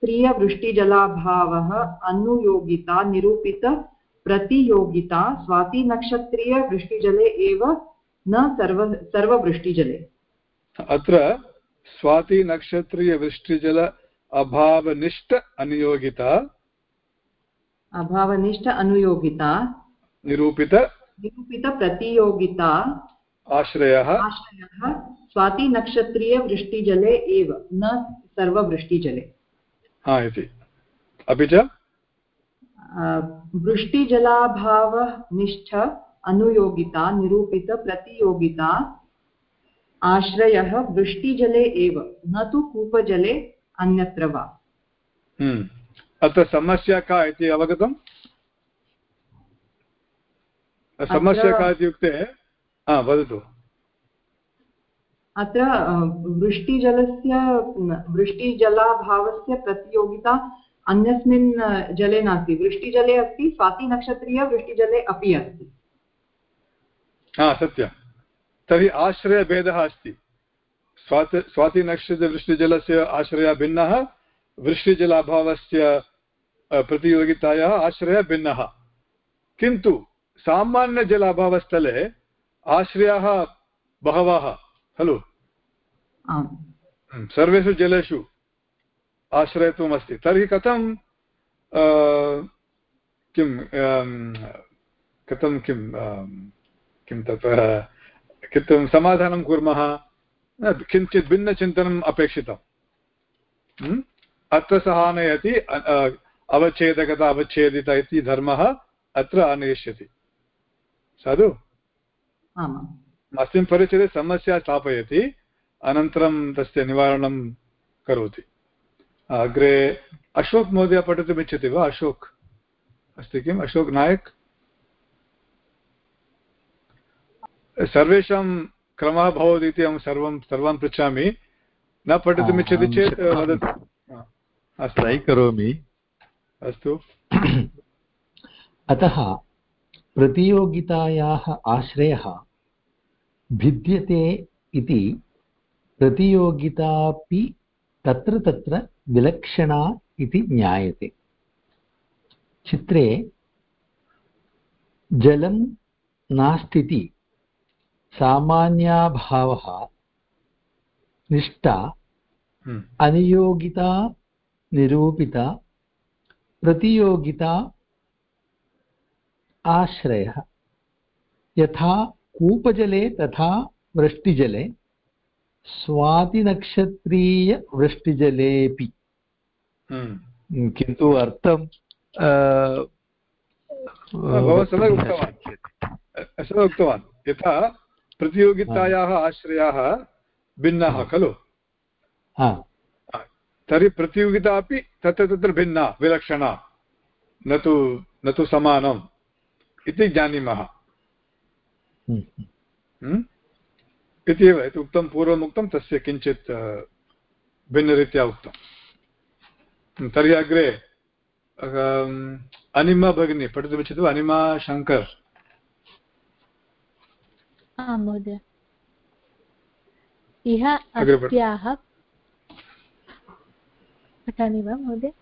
स्वातिनक्षत्रीयवृष्टिजलाभावः अनुयोगिता निरूपितप्रतियोगिता स्वातिनक्षत्रीयवृष्टिजले एव न सर्व सर्ववृष्टिजले।
अत्र स्वातिनक्षत्रीयवृष्टिजल अभावनिष्ठ अनुयोगिता।
अभावनिष्ठ अनुयोगिता।
निरूपित।
निरूपितप्रतियोगिता
आश्रयः।
आश्रयः। स्वातिनक्षत्रीयवृष्टिजले एव न सर्ववृष्टिजले।
हा इति अपि च
वृष्टिजलाभावनिष्ठ अनुयोगिता निरूपितप्रतियोगिता आश्रयः वृष्टिजले एव न तु कूपजले अन्यत्र वा।
हम्म। अत्र समस्या का इति अवगतम्? समस्या का इत्युक्ते वदतु।
अत्र वृष्टिजलस्य वृष्टिजलाभावस्य प्रतियोगिता अन्यस्मिन् जले नास्ति। वृष्टिजले अस्ति स्वातिनक्षत्रीयवृष्टिजले अपि अस्ति।
हा, सत्यं। तर्हि आश्रयभेदः अस्ति। स्वाति स्वातिनक्षत्रवृष्टिजलस्य आश्रयः भिन्नः, वृष्टिजलाभावस्य प्रतियोगितायाः आश्रयः भिन्नः। किन्तु, सामान्यजलाभावस्थले आश्रयाः बहवः खलु हम्म, सर्वेषु जलेषु आश्रयत्वमस्ति। तर्हि कथं किं कथं किं किं तत् किं समाधानं कुर्मः? किञ्चित् भिन्नचिन्तनम् अपेक्षितम् हम्म? अत्र सः आनयति अवच्छेदकता अवच्छेदित इति धर्मः अत्र आनयिष्यति। साधु? अस्मिन् परिचये समस्या स्थापयति अनन्तरं तस्य निवारणं करोति। अग्रे अशोक् महोदय पठितुमिच्छति वा? अशोक् अस्ति किम्? अशोक् नायक्? सर्वेषां क्रमः भवति इति अहं सर्वं सर्वान् पृच्छामि। न पठितुमिच्छति चेत् वदतु।
ट्रै करोमि।
अस्तु।
अतः प्रतियोगितायाः आश्रयः भिद्यते इति प्रतियोगितापि तत्र तत्र विलक्षणा इति ज्ञायते चित्रे जलं नास्तीति सामान्याभावः निष्ठा हम्म। अनियोगिता निरूपिता प्रतियोगिता आश्रयः यथा कूपजले तथा वृष्टिजले स्वातिनक्षत्रीयवृष्टिजलेऽपि हम्म। किन्तु अर्थं
सम्यक् उक्तवान्। उक्तवान्। यथा प्रतियोगितायाः आश्रयाः भिन्नाः खलु? तर्हि प्रतियोगिता अपि तत्र तत्र भिन्ना विलक्षणा न तु न तु समानम् इति जानीमः? इति एव यत् उक्तं पूर्वम् उक्तं तस्य किञ्चित् भिन्नरीत्या उक्तं। तर्हि अग्रे अनिमा भगिनी पठितुमिच्छति वा? अनिमा शङ्कर्।
महोदय। इह अस्याः पठामि वा महोदय?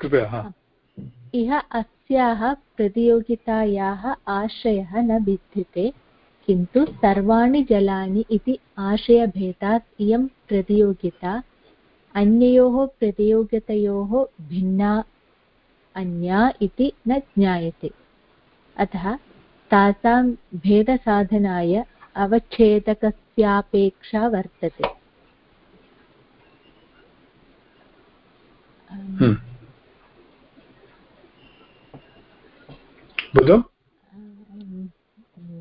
कृपया
इह अस्याः प्रतियोगितायाः आशयः न भिद्यते, किन्तु सर्वाणि जलानि इति आशयभेदात् इयं प्रतियोगिता, अन्ययोः प्रतियोगितयोः भिन्ना, अन्या इति न ज्ञायते अतः तासां भेदसाधनाय अवच्छेदकस्यापेक्षा वर्तते
हम्म।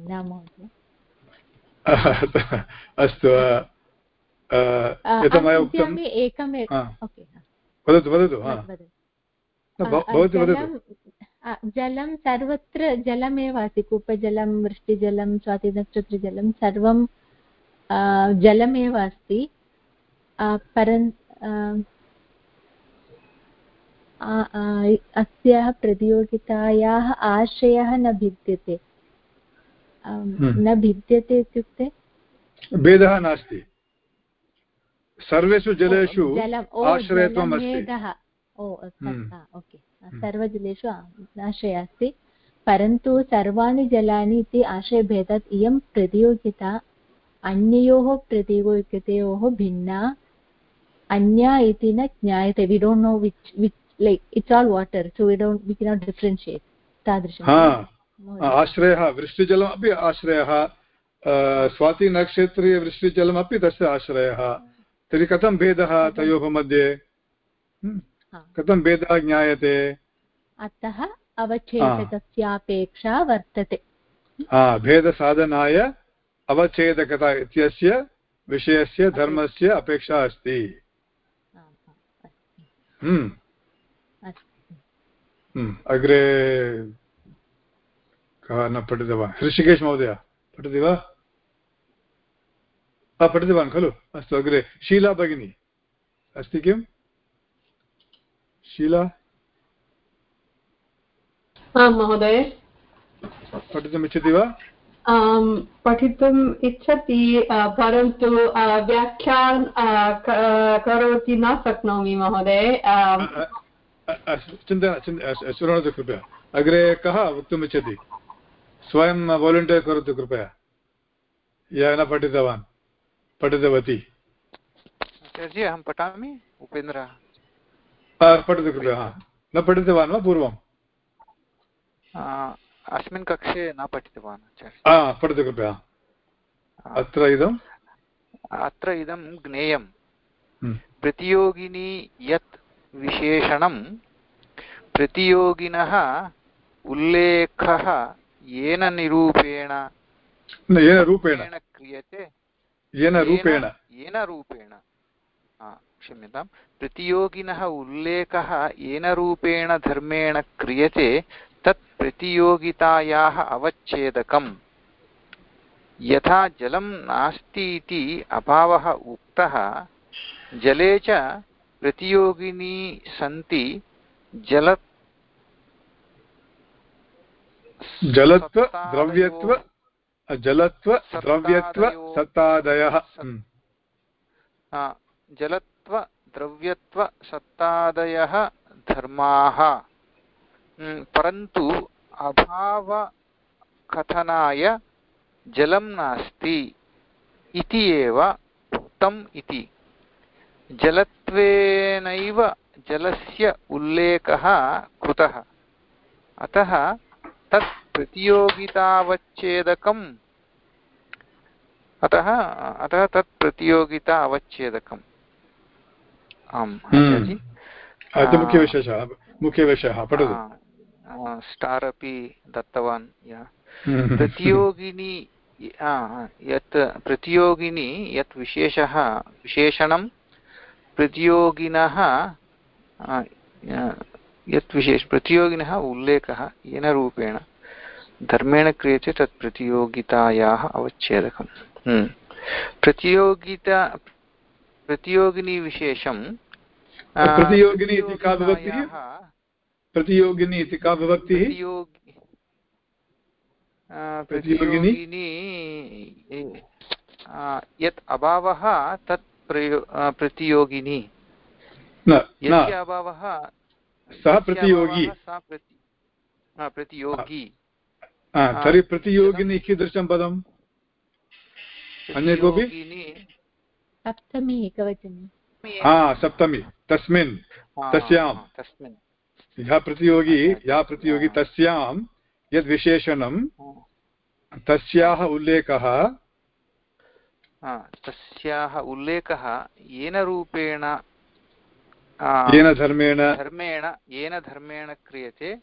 न महोदय अस्तु यथा मया वदतु वदतु भवती वदतु।
जलं सर्वत्र जलमेव अस्ति कूपजलं वृष्टिजलं स्वातिनक्षत्रजलं सर्वं जलमेव अस्ति परन् अस्याः प्रतियोगितायाः आशयः न भिद्यते। हम्म। न भिद्यते इत्युक्ते?
भेदः नास्ति। सर्वेषु जलेषु आश्रयत्वम् अस्ति।
ओ हम्म। ओके। हम्म। सर्वजलेषु आशयः अस्ति। परन्तु सर्वाणि जलानि इति आशयभेदात् इयं प्रतियोगिता अन्ययोः प्रतियोगितयोः भिन्ना अन्या इति न ज्ञायते। We don't know which which like it's all water so we don't we cannot differentiate तादृशम्
आश्रयः वृष्टिजलम् अपि आश्रयः स्वातिनक्षत्रीयवृष्टिजलमपि तस्य आश्रयः। तर्हि कथं भेदः तयोः मध्ये? कथं भेदः ज्ञायते?
अतः अवच्छेदकस्यापेक्षा वर्तते।
भेदसाधनाय अवच्छेदकता इत्यस्य विषयस्य धर्मस्य अपेक्षा अस्ति। हम्म, अग्रे कः न पठितवान्? ऋषिकेश महोदय पठति वा? पठितवान् खलु? अस्तु अग्रे शीला भगिनी। अस्ति किम्? शीला?
आं महोदय।
पठितुमिच्छति वा?
पठितुम् इच्छति परन्तु व्याख्यान् करोति न शक्नोमि महोदय।
चिन्ता शृणोतु कृपया। अग्रे कः वक्तुमिच्छति? स्वयं वालण्टियर् करोतु कृपया। यः न पठितवान् पठितवती।
अहं पठामि? उपेन्द्र।
पठतु कृपया न पठितवान् वा पूर्वम्?
अस्मिन् कक्षे न पठितवान्
पठतु कृपया। अत्र इदम्
अत्र इदं ज्ञेयं हम्म। प्रतियोगिनी यत् विशेषणं प्रतियोगिनः उल्लेखः येन निरूपेण।
येन रूपेण।
क्रियते।
येन रूपेण।
येन रूपेण। क्षम्यतां प्रतियोगिनः उल्लेखः येन रूपेण धर्मेण क्रियते तत् प्रतियोगितायाः अवच्छेदकम्। यथा जलं नास्ति इति अभावः उक्तः जले च प्रतियोगिनी सन्ति जल
जलत्व द्रव्यत्व जलत्व द्रव्यत्व सत्तादयः
हम्म। जलत्व द्रव्यत्व सत्तादयः धर्माः। हम्म, परन्तु अभावकथनाय जलं नास्ति इति एव उक्तम् इति। जलत्वेनैव जलस्य उल्लेखः कृतः। अतः तत् प्रतियोगितावच्छेदकम् अतः अतः तत् प्रतियोगिता अवच्छेदकम् आम्
हम्म। मुख्यविशेषः मुख्यविषयः पठतु।
स्टार् अपि दत्तवान् हम्म। प्रतियोगिनी यत् प्रतियोगिनी यत् विशेषः विशेषणं प्रतियोगिनः यत् विशेष प्रतियोगिनः उल्लेखः येन रूपेण धर्मेण क्रियते तत् प्रतियोगितायाः अवच्छेदकम्। हम्म। प्रतियोगिता प्रतियोगिनी विशेषं
प्रतियोगिनी इति का विभक्तिः? प्रतियोगिनी इति का विभक्तिः?
प्रतियोगिनी? यत् अभावः तत् प्रतियोगिनी।
यस्य अभावः सः प्रतियोगी।
प्रतियोगी।
तर्हि प्रतियोगिनी कीदृशं पदम्? अन्य कोऽपि?
सप्तमी एकवचने।
हा सप्तमी। तस्मिन्। तस्यां तस्मिन्। यः प्रतियोगी यः प्रतियोगी तस्यां यद् तस्याः उल्लेखः
तस्याः उल्लेखः येन रूपेण
येन धर्मेण
धर्मेण येन धर्मेण क्रियते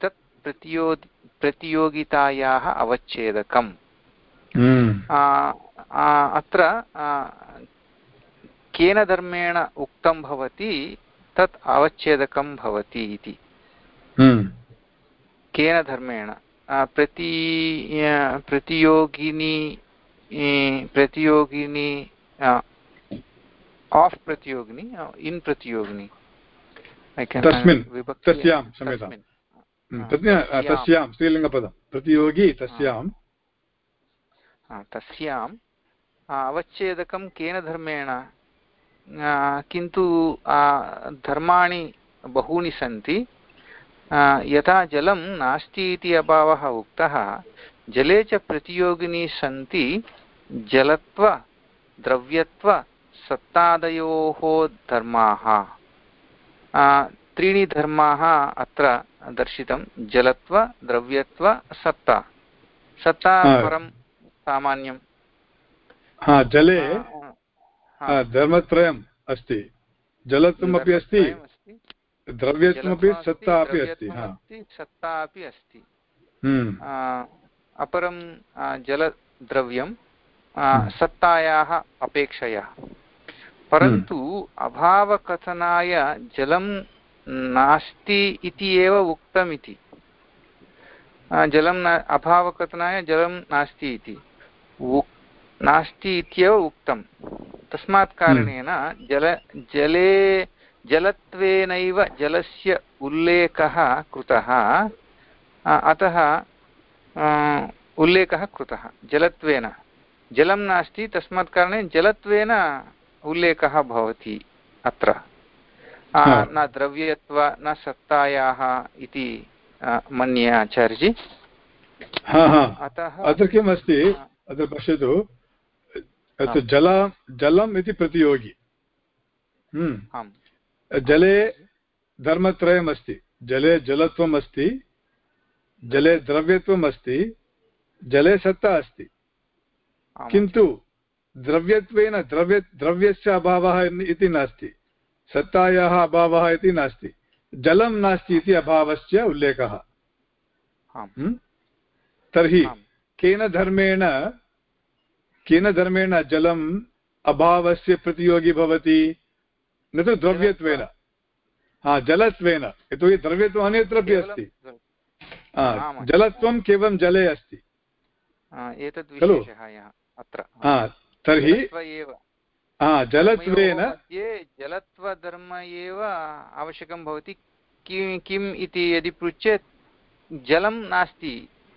तत् प्रतियो प्रतियोगितायाः अवच्छेदकम्
हम्म।
अत्र केन धर्मेण उक्तं भवति तत् अवच्छेदकं भवति इति
हम्म।
केन धर्मेण प्रति प्रतियोगिनी प्रतियोगिनी आफ् प्रतियोगिनी इन् प्रतियोगिनी
तस्मिन् तस्यां क्षम्यतां तस्यां स्त्रीलिङ्गपदं प्रतियोगी तस्यां
तस्याम् अवच्छेदकं केन धर्मेण किन्तु धर्माणि बहूनि सन्ति यथा जलं नास्ति इति अभावः उक्तः जले च प्रतियोगिनी सन्ति जलत्व द्रव्यत्व सत्तादयोः धर्माः। त्रीणि धर्माः अत्र दर्शितं। जलत्व द्रव्यत्व सत्ता। सत्ता परं सामान्यं
हा जले धर्मत्रयम् अस्ति। जलत्वमपि अस्ति। द्रव्यत्वमपि सत्ता अपि अस्ति
सत्ता अपि अस्ति।
हम्म।
अपरं जलद्रव्यं। सत्तायाः अपेक्षया। परन्तु हम्म। अभावकथनाय जलं नास्ति इति एव उक्तमिति। जलं न अभावकथनाय जलं नास्ति इति। नास्ति इत्येव उक्तं तस्मात् कारणेन जल जले जलत्वेनैव जलस्य उल्लेखः कृतः। अतः उल्लेखः कृतः जलत्वेन। जलं नास्ति तस्मात् कारणे जलत्वेन उल्लेखः भवति अत्र। न द्रव्यत्व न सत्तायाः इति मन्ये आचार्यजि।
अतः अत्र किम् अस्ति अत्र पश्यतु। जल जलम् इति प्रतियोगी। हम्म। जले धर्मत्रयम् अस्ति जले जलत्वम् अस्ति जले द्रव्यत्वम् अस्ति जले सत्ता अस्ति। किन्तु द्रव्यत्वेन द्रव्य द्रव्यस्य अभावः इति नास्ति। सत्तायाः अभावः इति नास्ति। जलं नास्ति इति अभावस्य उल्लेखः। हम्म? तर्हि केन धर्मेण केन धर्मेण जलम् अभावस्य प्रतियोगी भवति? न तु द्रव्यत्वेन। हा जलत्वेन। यतोहि द्रव्यत्वम् अन्यत्रापि अस्ति। जलत्वं केवलं जले अस्ति। खलु? तर्हि जलत्वेन
जलत्वधर्म एव आवश्यकं भवति। किं किम् इति यदि पृच्छेत् जलं नास्ति।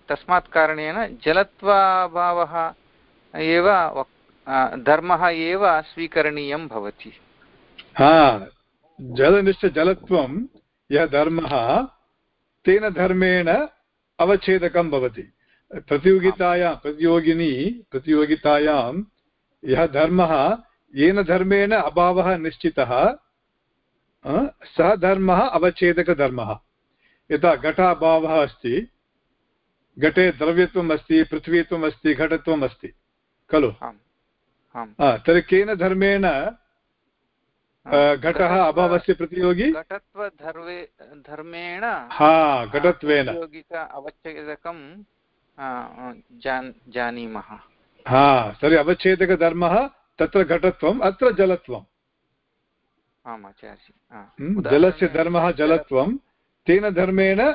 तस्मात् कारणेन जलत्वाभावः एव धर्मः एव स्वीकरणीयं भवति।
हा जलनिष्ठजलत्वं यः धर्मः तेन धर्मेण अवच्छेदकं भवति। प्रतियोगितायां प्रतियोगिनी प्रतियोगितायां यः धर्मः येन धर्मेण अभावः निश्चितः सः धर्मः अवच्छेदकधर्मः। यथा घटाभावः अस्ति घटे द्रव्यत्वम् अस्ति पृथ्वीत्वम् अस्ति घटत्वम् अस्ति खलु? तर्हि केन धर्मेण घटः अभावस्य प्रतियोगी?
धर्मेण
हा घटत्वेन।
अवच्छेदकं जानीमः।
हा तर्हि अवच्छेदकधर्मः तत्र घटत्वम् अत्र जलत्वम्।
आम् आचार्य
हम्म, जलस्य धर्मः जलत्वं तेन धर्मेण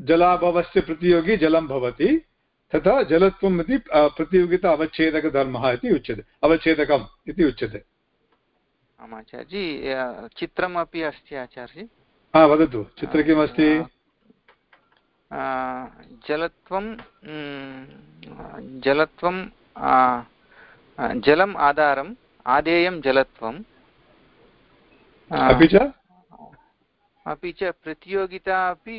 जलाभावस्य प्रतियोगी जलं भवति तथा जलत्वम् इति प्रतियोगिता अवच्छेदकधर्मः इति उच्यते अवच्छेदकम् इति उच्यते।
आम् चित्रमपि अस्ति आचार्य?
हा वदतु चित्र किमस्ति?
जलत्वं जलत्वं जलम् आधारम् आदेयं जलत्वम्।
अपि च?
अपि च प्रतियोगिता अपि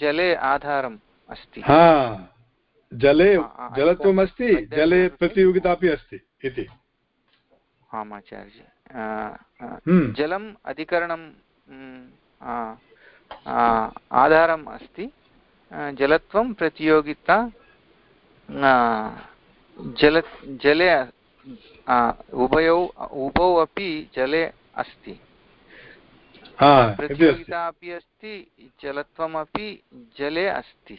जले आधारम् अस्ति।
हा जले जलत्वमस्ति जले प्रतियोगिता अपि अस्ति इति।
आम् आचार्य हम्म। जलम् अधिकरणं आधारम् अस्ति। जलत्वं प्रतियोगिता जल जले उभयौ उभौ अपि जले अस्ति प्रतियोगिता अपि अस्ति जलत्वमपि जले अस्ति।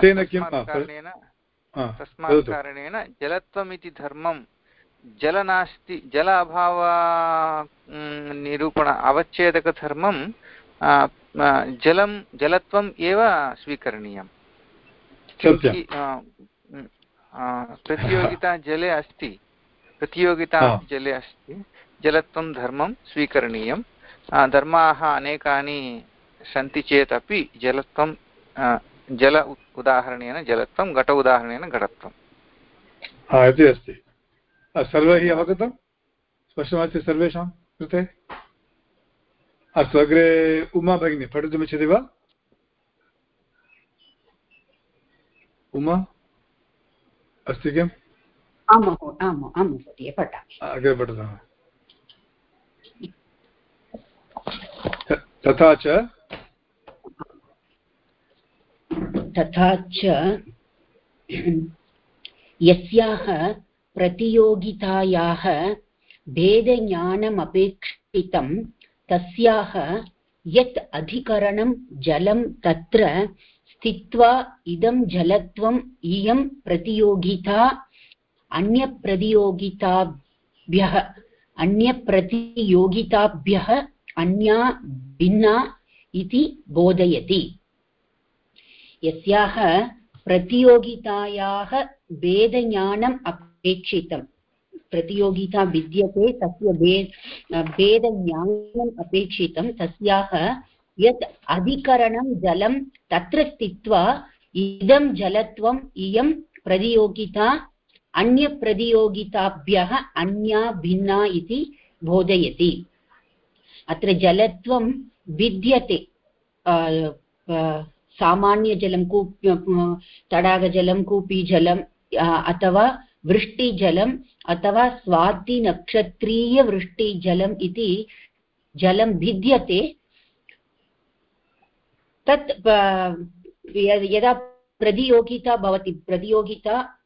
तेन किं
तस्मात् कारणेन जलत्वम् इति धर्मं जल नास्ति जल अभाव निरूपण अवच्छेदकधर्मं जलं जलत्वम् एव स्वीकरणीयम् प्रतियोगिता जले अस्ति। प्रतियोगिता जले अस्ति। जलत्वं धर्मं स्वीकरणीयं धर्माः अनेकानि सन्ति चेत् अपि जलत्वं जल उदाहरणेन जलत्वं घट उदाहरणेन घटत्वम्।
इति अस्ति। सर्वैः अवगतं? स्पष्टमस्ति सर्वेषां कृते? अस्तु अग्रे उमा भगिनी पठितुमिच्छति वा? उमा? अस्ति किम्?
आम् आम् आं महोदय पठामि।
अग्रे पठतु। तथा च?
तथा च यस्याः प्रतियोगितायाः भेदज्ञानमपेक्षितं तस्याः यत् अधिकरणं जलं तत्र स्थित्वा इदं जलत्वम् इयं प्रतियोगिता अन्यप्रतियोगिताभ्यः अन्यप्रतियोगिताभ्यः अन्या भिन्ना इति बोधयति। यस्याः प्रतियोगितायाः भेदज्ञानम् अपेक्षितं। प्रतियोगिता विद्यते, तस्य भेद भेदज्ञानम् अपेक्षितं। तस्याः यत् अधिकरणं जलं तत्र स्थित्वा इदं जलत्वम् इयं प्रतियोगिता, अन्यप्रतियोगिताभ्यः अन्या भिन्ना इति बोधयति। अत्र जलत्वं भिद्यते सामान्यजलं कूप तडागजलं कूपीजलम् अथवा वृष्टिजलम् अथवा स्वातिनक्षत्रीयवृष्टिजलम् इति जलं भिद्यते, तत् यदा प्रतियोगिता भवति, प्रतियोगिता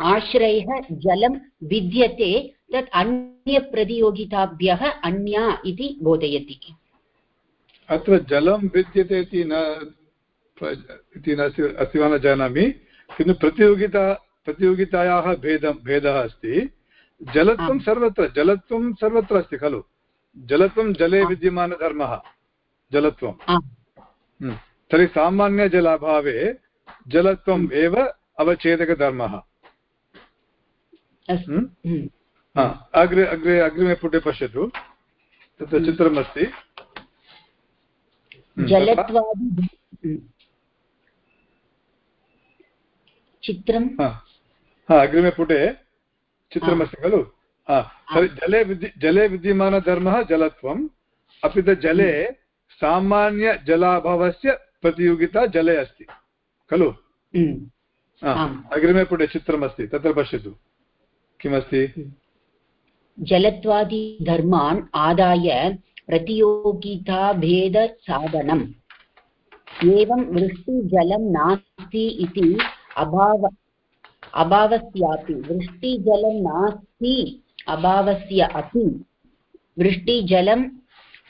आश्रयः जलं भिद्यते, तत् अन्यप्रतियोगिताभ्यः अन्या इति बोधयति।
अत्र जलं भिद्यते इति न, इति अस्ति वा न जानामि, किन्तु प्रतियोगिता प्रतियोगितायाः भेदं भेदः अस्ति। जलत्वं सर्वत्र जलत्वं सर्वत्र अस्ति खलु। जलत्वं जले विद्यमानधर्मः। जलत्वं। हम्म। तर्हि सामान्यजलाभावे जलत्वम् एव अवच्छेदकधर्मः। हम्म? अग्रे अग्रे अग्रिमे पुटे पश्यतु। तत्र चित्रमस्ति
हम्म, चित्रं
अग्रिमे पुटे चित्रमस्ति खलु? जले विद्य जले विद्यमानधर्मः जलत्वम् अपि च जले सामान्यजलाभावस्य प्रतियोगिता जले अस्ति खलु? अग्रिमे पुटे चित्रमस्ति तत्र पश्यतु। किमस्ति?
जलत्वादिधर्मान् आदाय प्रतियोगिताभेदसाधनम्। एवं वृष्टिजलं नास्ति इति अभाव अभावस्यापि वृष्टिजलं नास्ति अभावस्य अपि। वृष्टिजलं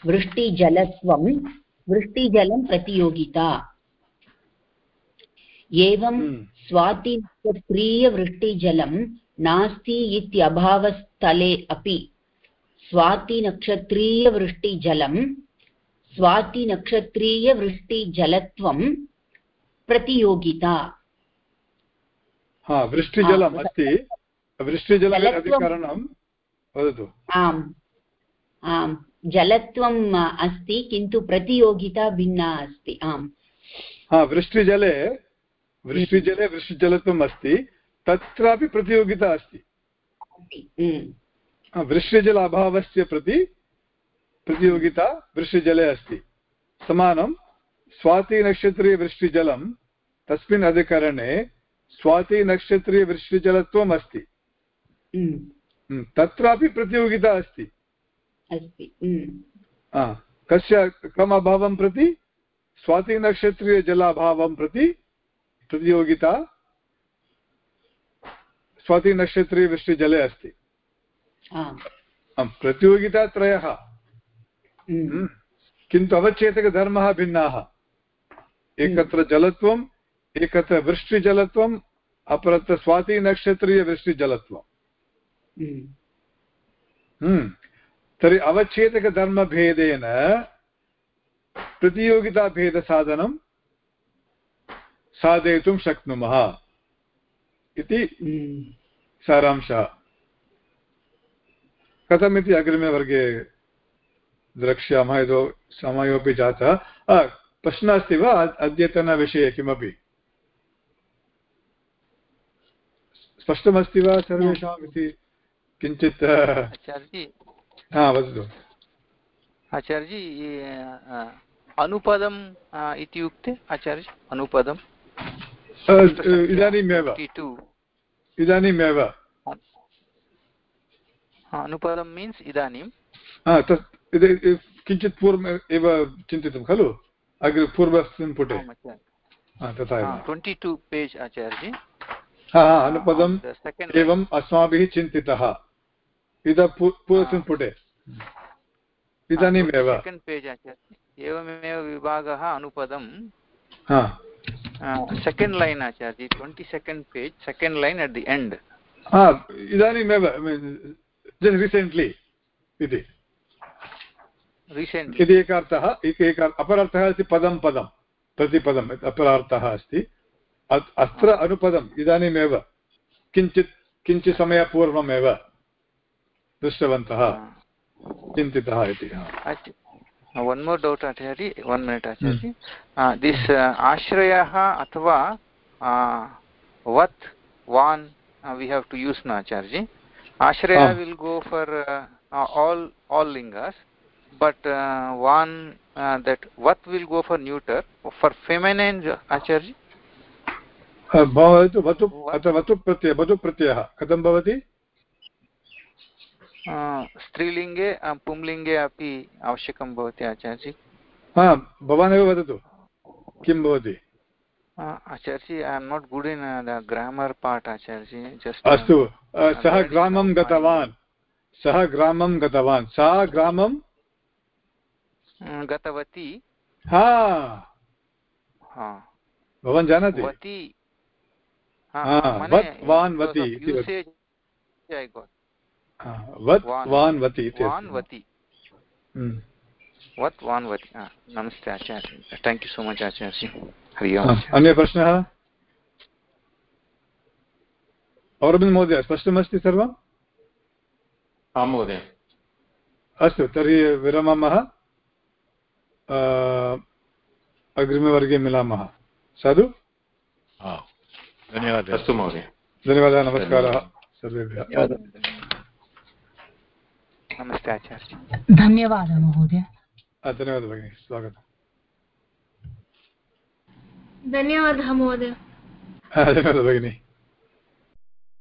वृष्टिजलत्वं वृष्टिजलं प्रतियोगिता। एवं हम्म। स्वातिप्रियवृष्टिजलं नास्ति इत्यभावस्थले अपि। स्वातिनक्षत्रीयवृष्टिजलं स्वातिनक्षत्रीयवृष्टिजलत्वं प्रतियोगिता।
हा वृष्टिजलम् अस्ति। वृष्टिजलम् वदतु।
आम्। आम्। जलत्वम् अस्ति किन्तु प्रतियोगिता भिन्ना अस्ति। आम्।
हा वृष्टिजले वृष्टिजले वृष्टिजलत्वम् अस्ति तत्रापि प्रतियोगिता अस्ति। हम्म। वृष्टिजल अभावस्य प्रति प्रतियोगिता वृष्टिजले अस्ति। समानं स्वातिनक्षत्रीयवृष्टिजलं तस्मिन् अधिकरणे स्वातिनक्षत्रीयवृष्टिजलत्वम् अस्ति। हम्म। हम्म, तत्रापि प्रतियोगिता अस्ति। कस्य कम् अभावं प्रति स्वातिनक्षत्रीयजलाभावं प्रति प्रतियोगिता? स्वातिनक्षत्रे वृष्टिजले अस्ति। प्रतियोगितात्रयः हम्म। हम्म। किन्तु अवच्छेदकधर्मः भिन्नाः। एकत्र जलत्वम् एकत्र वृष्टिजलत्वम् अपरत्र स्वातिनक्षत्रीयवृष्टिजलत्वम् हम्म। तर्हि अवच्छेदकधर्मभेदेन प्रतियोगिताभेदसाधनं साधयितुं शक्नुमः इति सारांशः। कथमिति अग्रिमे वर्गे द्रक्ष्यामः यतो समयोपि जातः। प्रश्नः अस्ति वा अद्यतनविषये किमपि? स्पष्टमस्ति वा सर्वेषाम् इति किञ्चित् हा वदतु।
आचार्यजी अनुपदम् इत्युक्ते आचार्य अनुपदम्?
इदानीमेव। इदानीमेव।
अनुपदं मीन्स् इदानीं
किञ्चित् पूर्वम् एव चिन्तितं खलु? अग्रे पूर्वस्मिन् पुटे। तथा
ट्वेण्टि टु पेज् आचार्यजी।
हा अनुपदम् एवम् अस्माभिः चिन्तितः। इतः पूर्वस्मिन् पुटे। इदानीमेव।
सेकेण्ड् पेज् आचार्य एवमेव विभागः अनुपदं second line Acharya twenty second page second line at the end
इदानीमेव जस्ट् रिसेण्ट्लि इति। इति एकः अर्थः एकः अपरार्थः अस्ति पदं पदं प्रतिपदम् अपरार्थः अस्ति। अत्र अनुपदम् इदानीमेव। किञ्चित् किञ्चित् समयपूर्वमेव दृष्टवन्तः। चिन्तितः इति
वन् मोर् डौट् आचार्य वन् मिनिट् आचार्य आश्रयः अथवा what one we have to use न आचार्य आश्रय will go for all all लिङ्गस् but one that what will go for neuter for feminine आचार्य
भवतु वतु अत्र वतु प्रत्ययः वतु प्रत्ययः। कथं भवति?
स्त्रीलिङ्गे पुंलिङ्गे अपि आवश्यकं भवति आचार्यजी?
हा भवान् एव वदतु। किं भवति?
आचार्यजी I am not good in the grammar part आचार्यजी just
अस्तु सः ग्रामं गतवान्। सः ग्रामं गतवान्। सा ग्रामं?
गतवती।
हा। भवान् जानाति?
नमस्ते आचार्य थेङ्क् यू सो मच् आचार्य हरि ओम्।
अन्य प्रश्नः औरबिन्द् महोदय स्पष्टमस्ति सर्वम्
आं महोदय।
अस्तु तर्हि विरमामः। अग्रिमवर्गे मिलामः। साधु?
धन्यवादः। अस्तु महोदय।
धन्यवादः नमस्कारः सर्वेभ्यः।
नमस्ते आचार्य।
धन्यवादः महोदय।
धन्यवादः भगिनि। स्वागतम्।
धन्यवादः महोदय।
धन्यवादः भगिनि।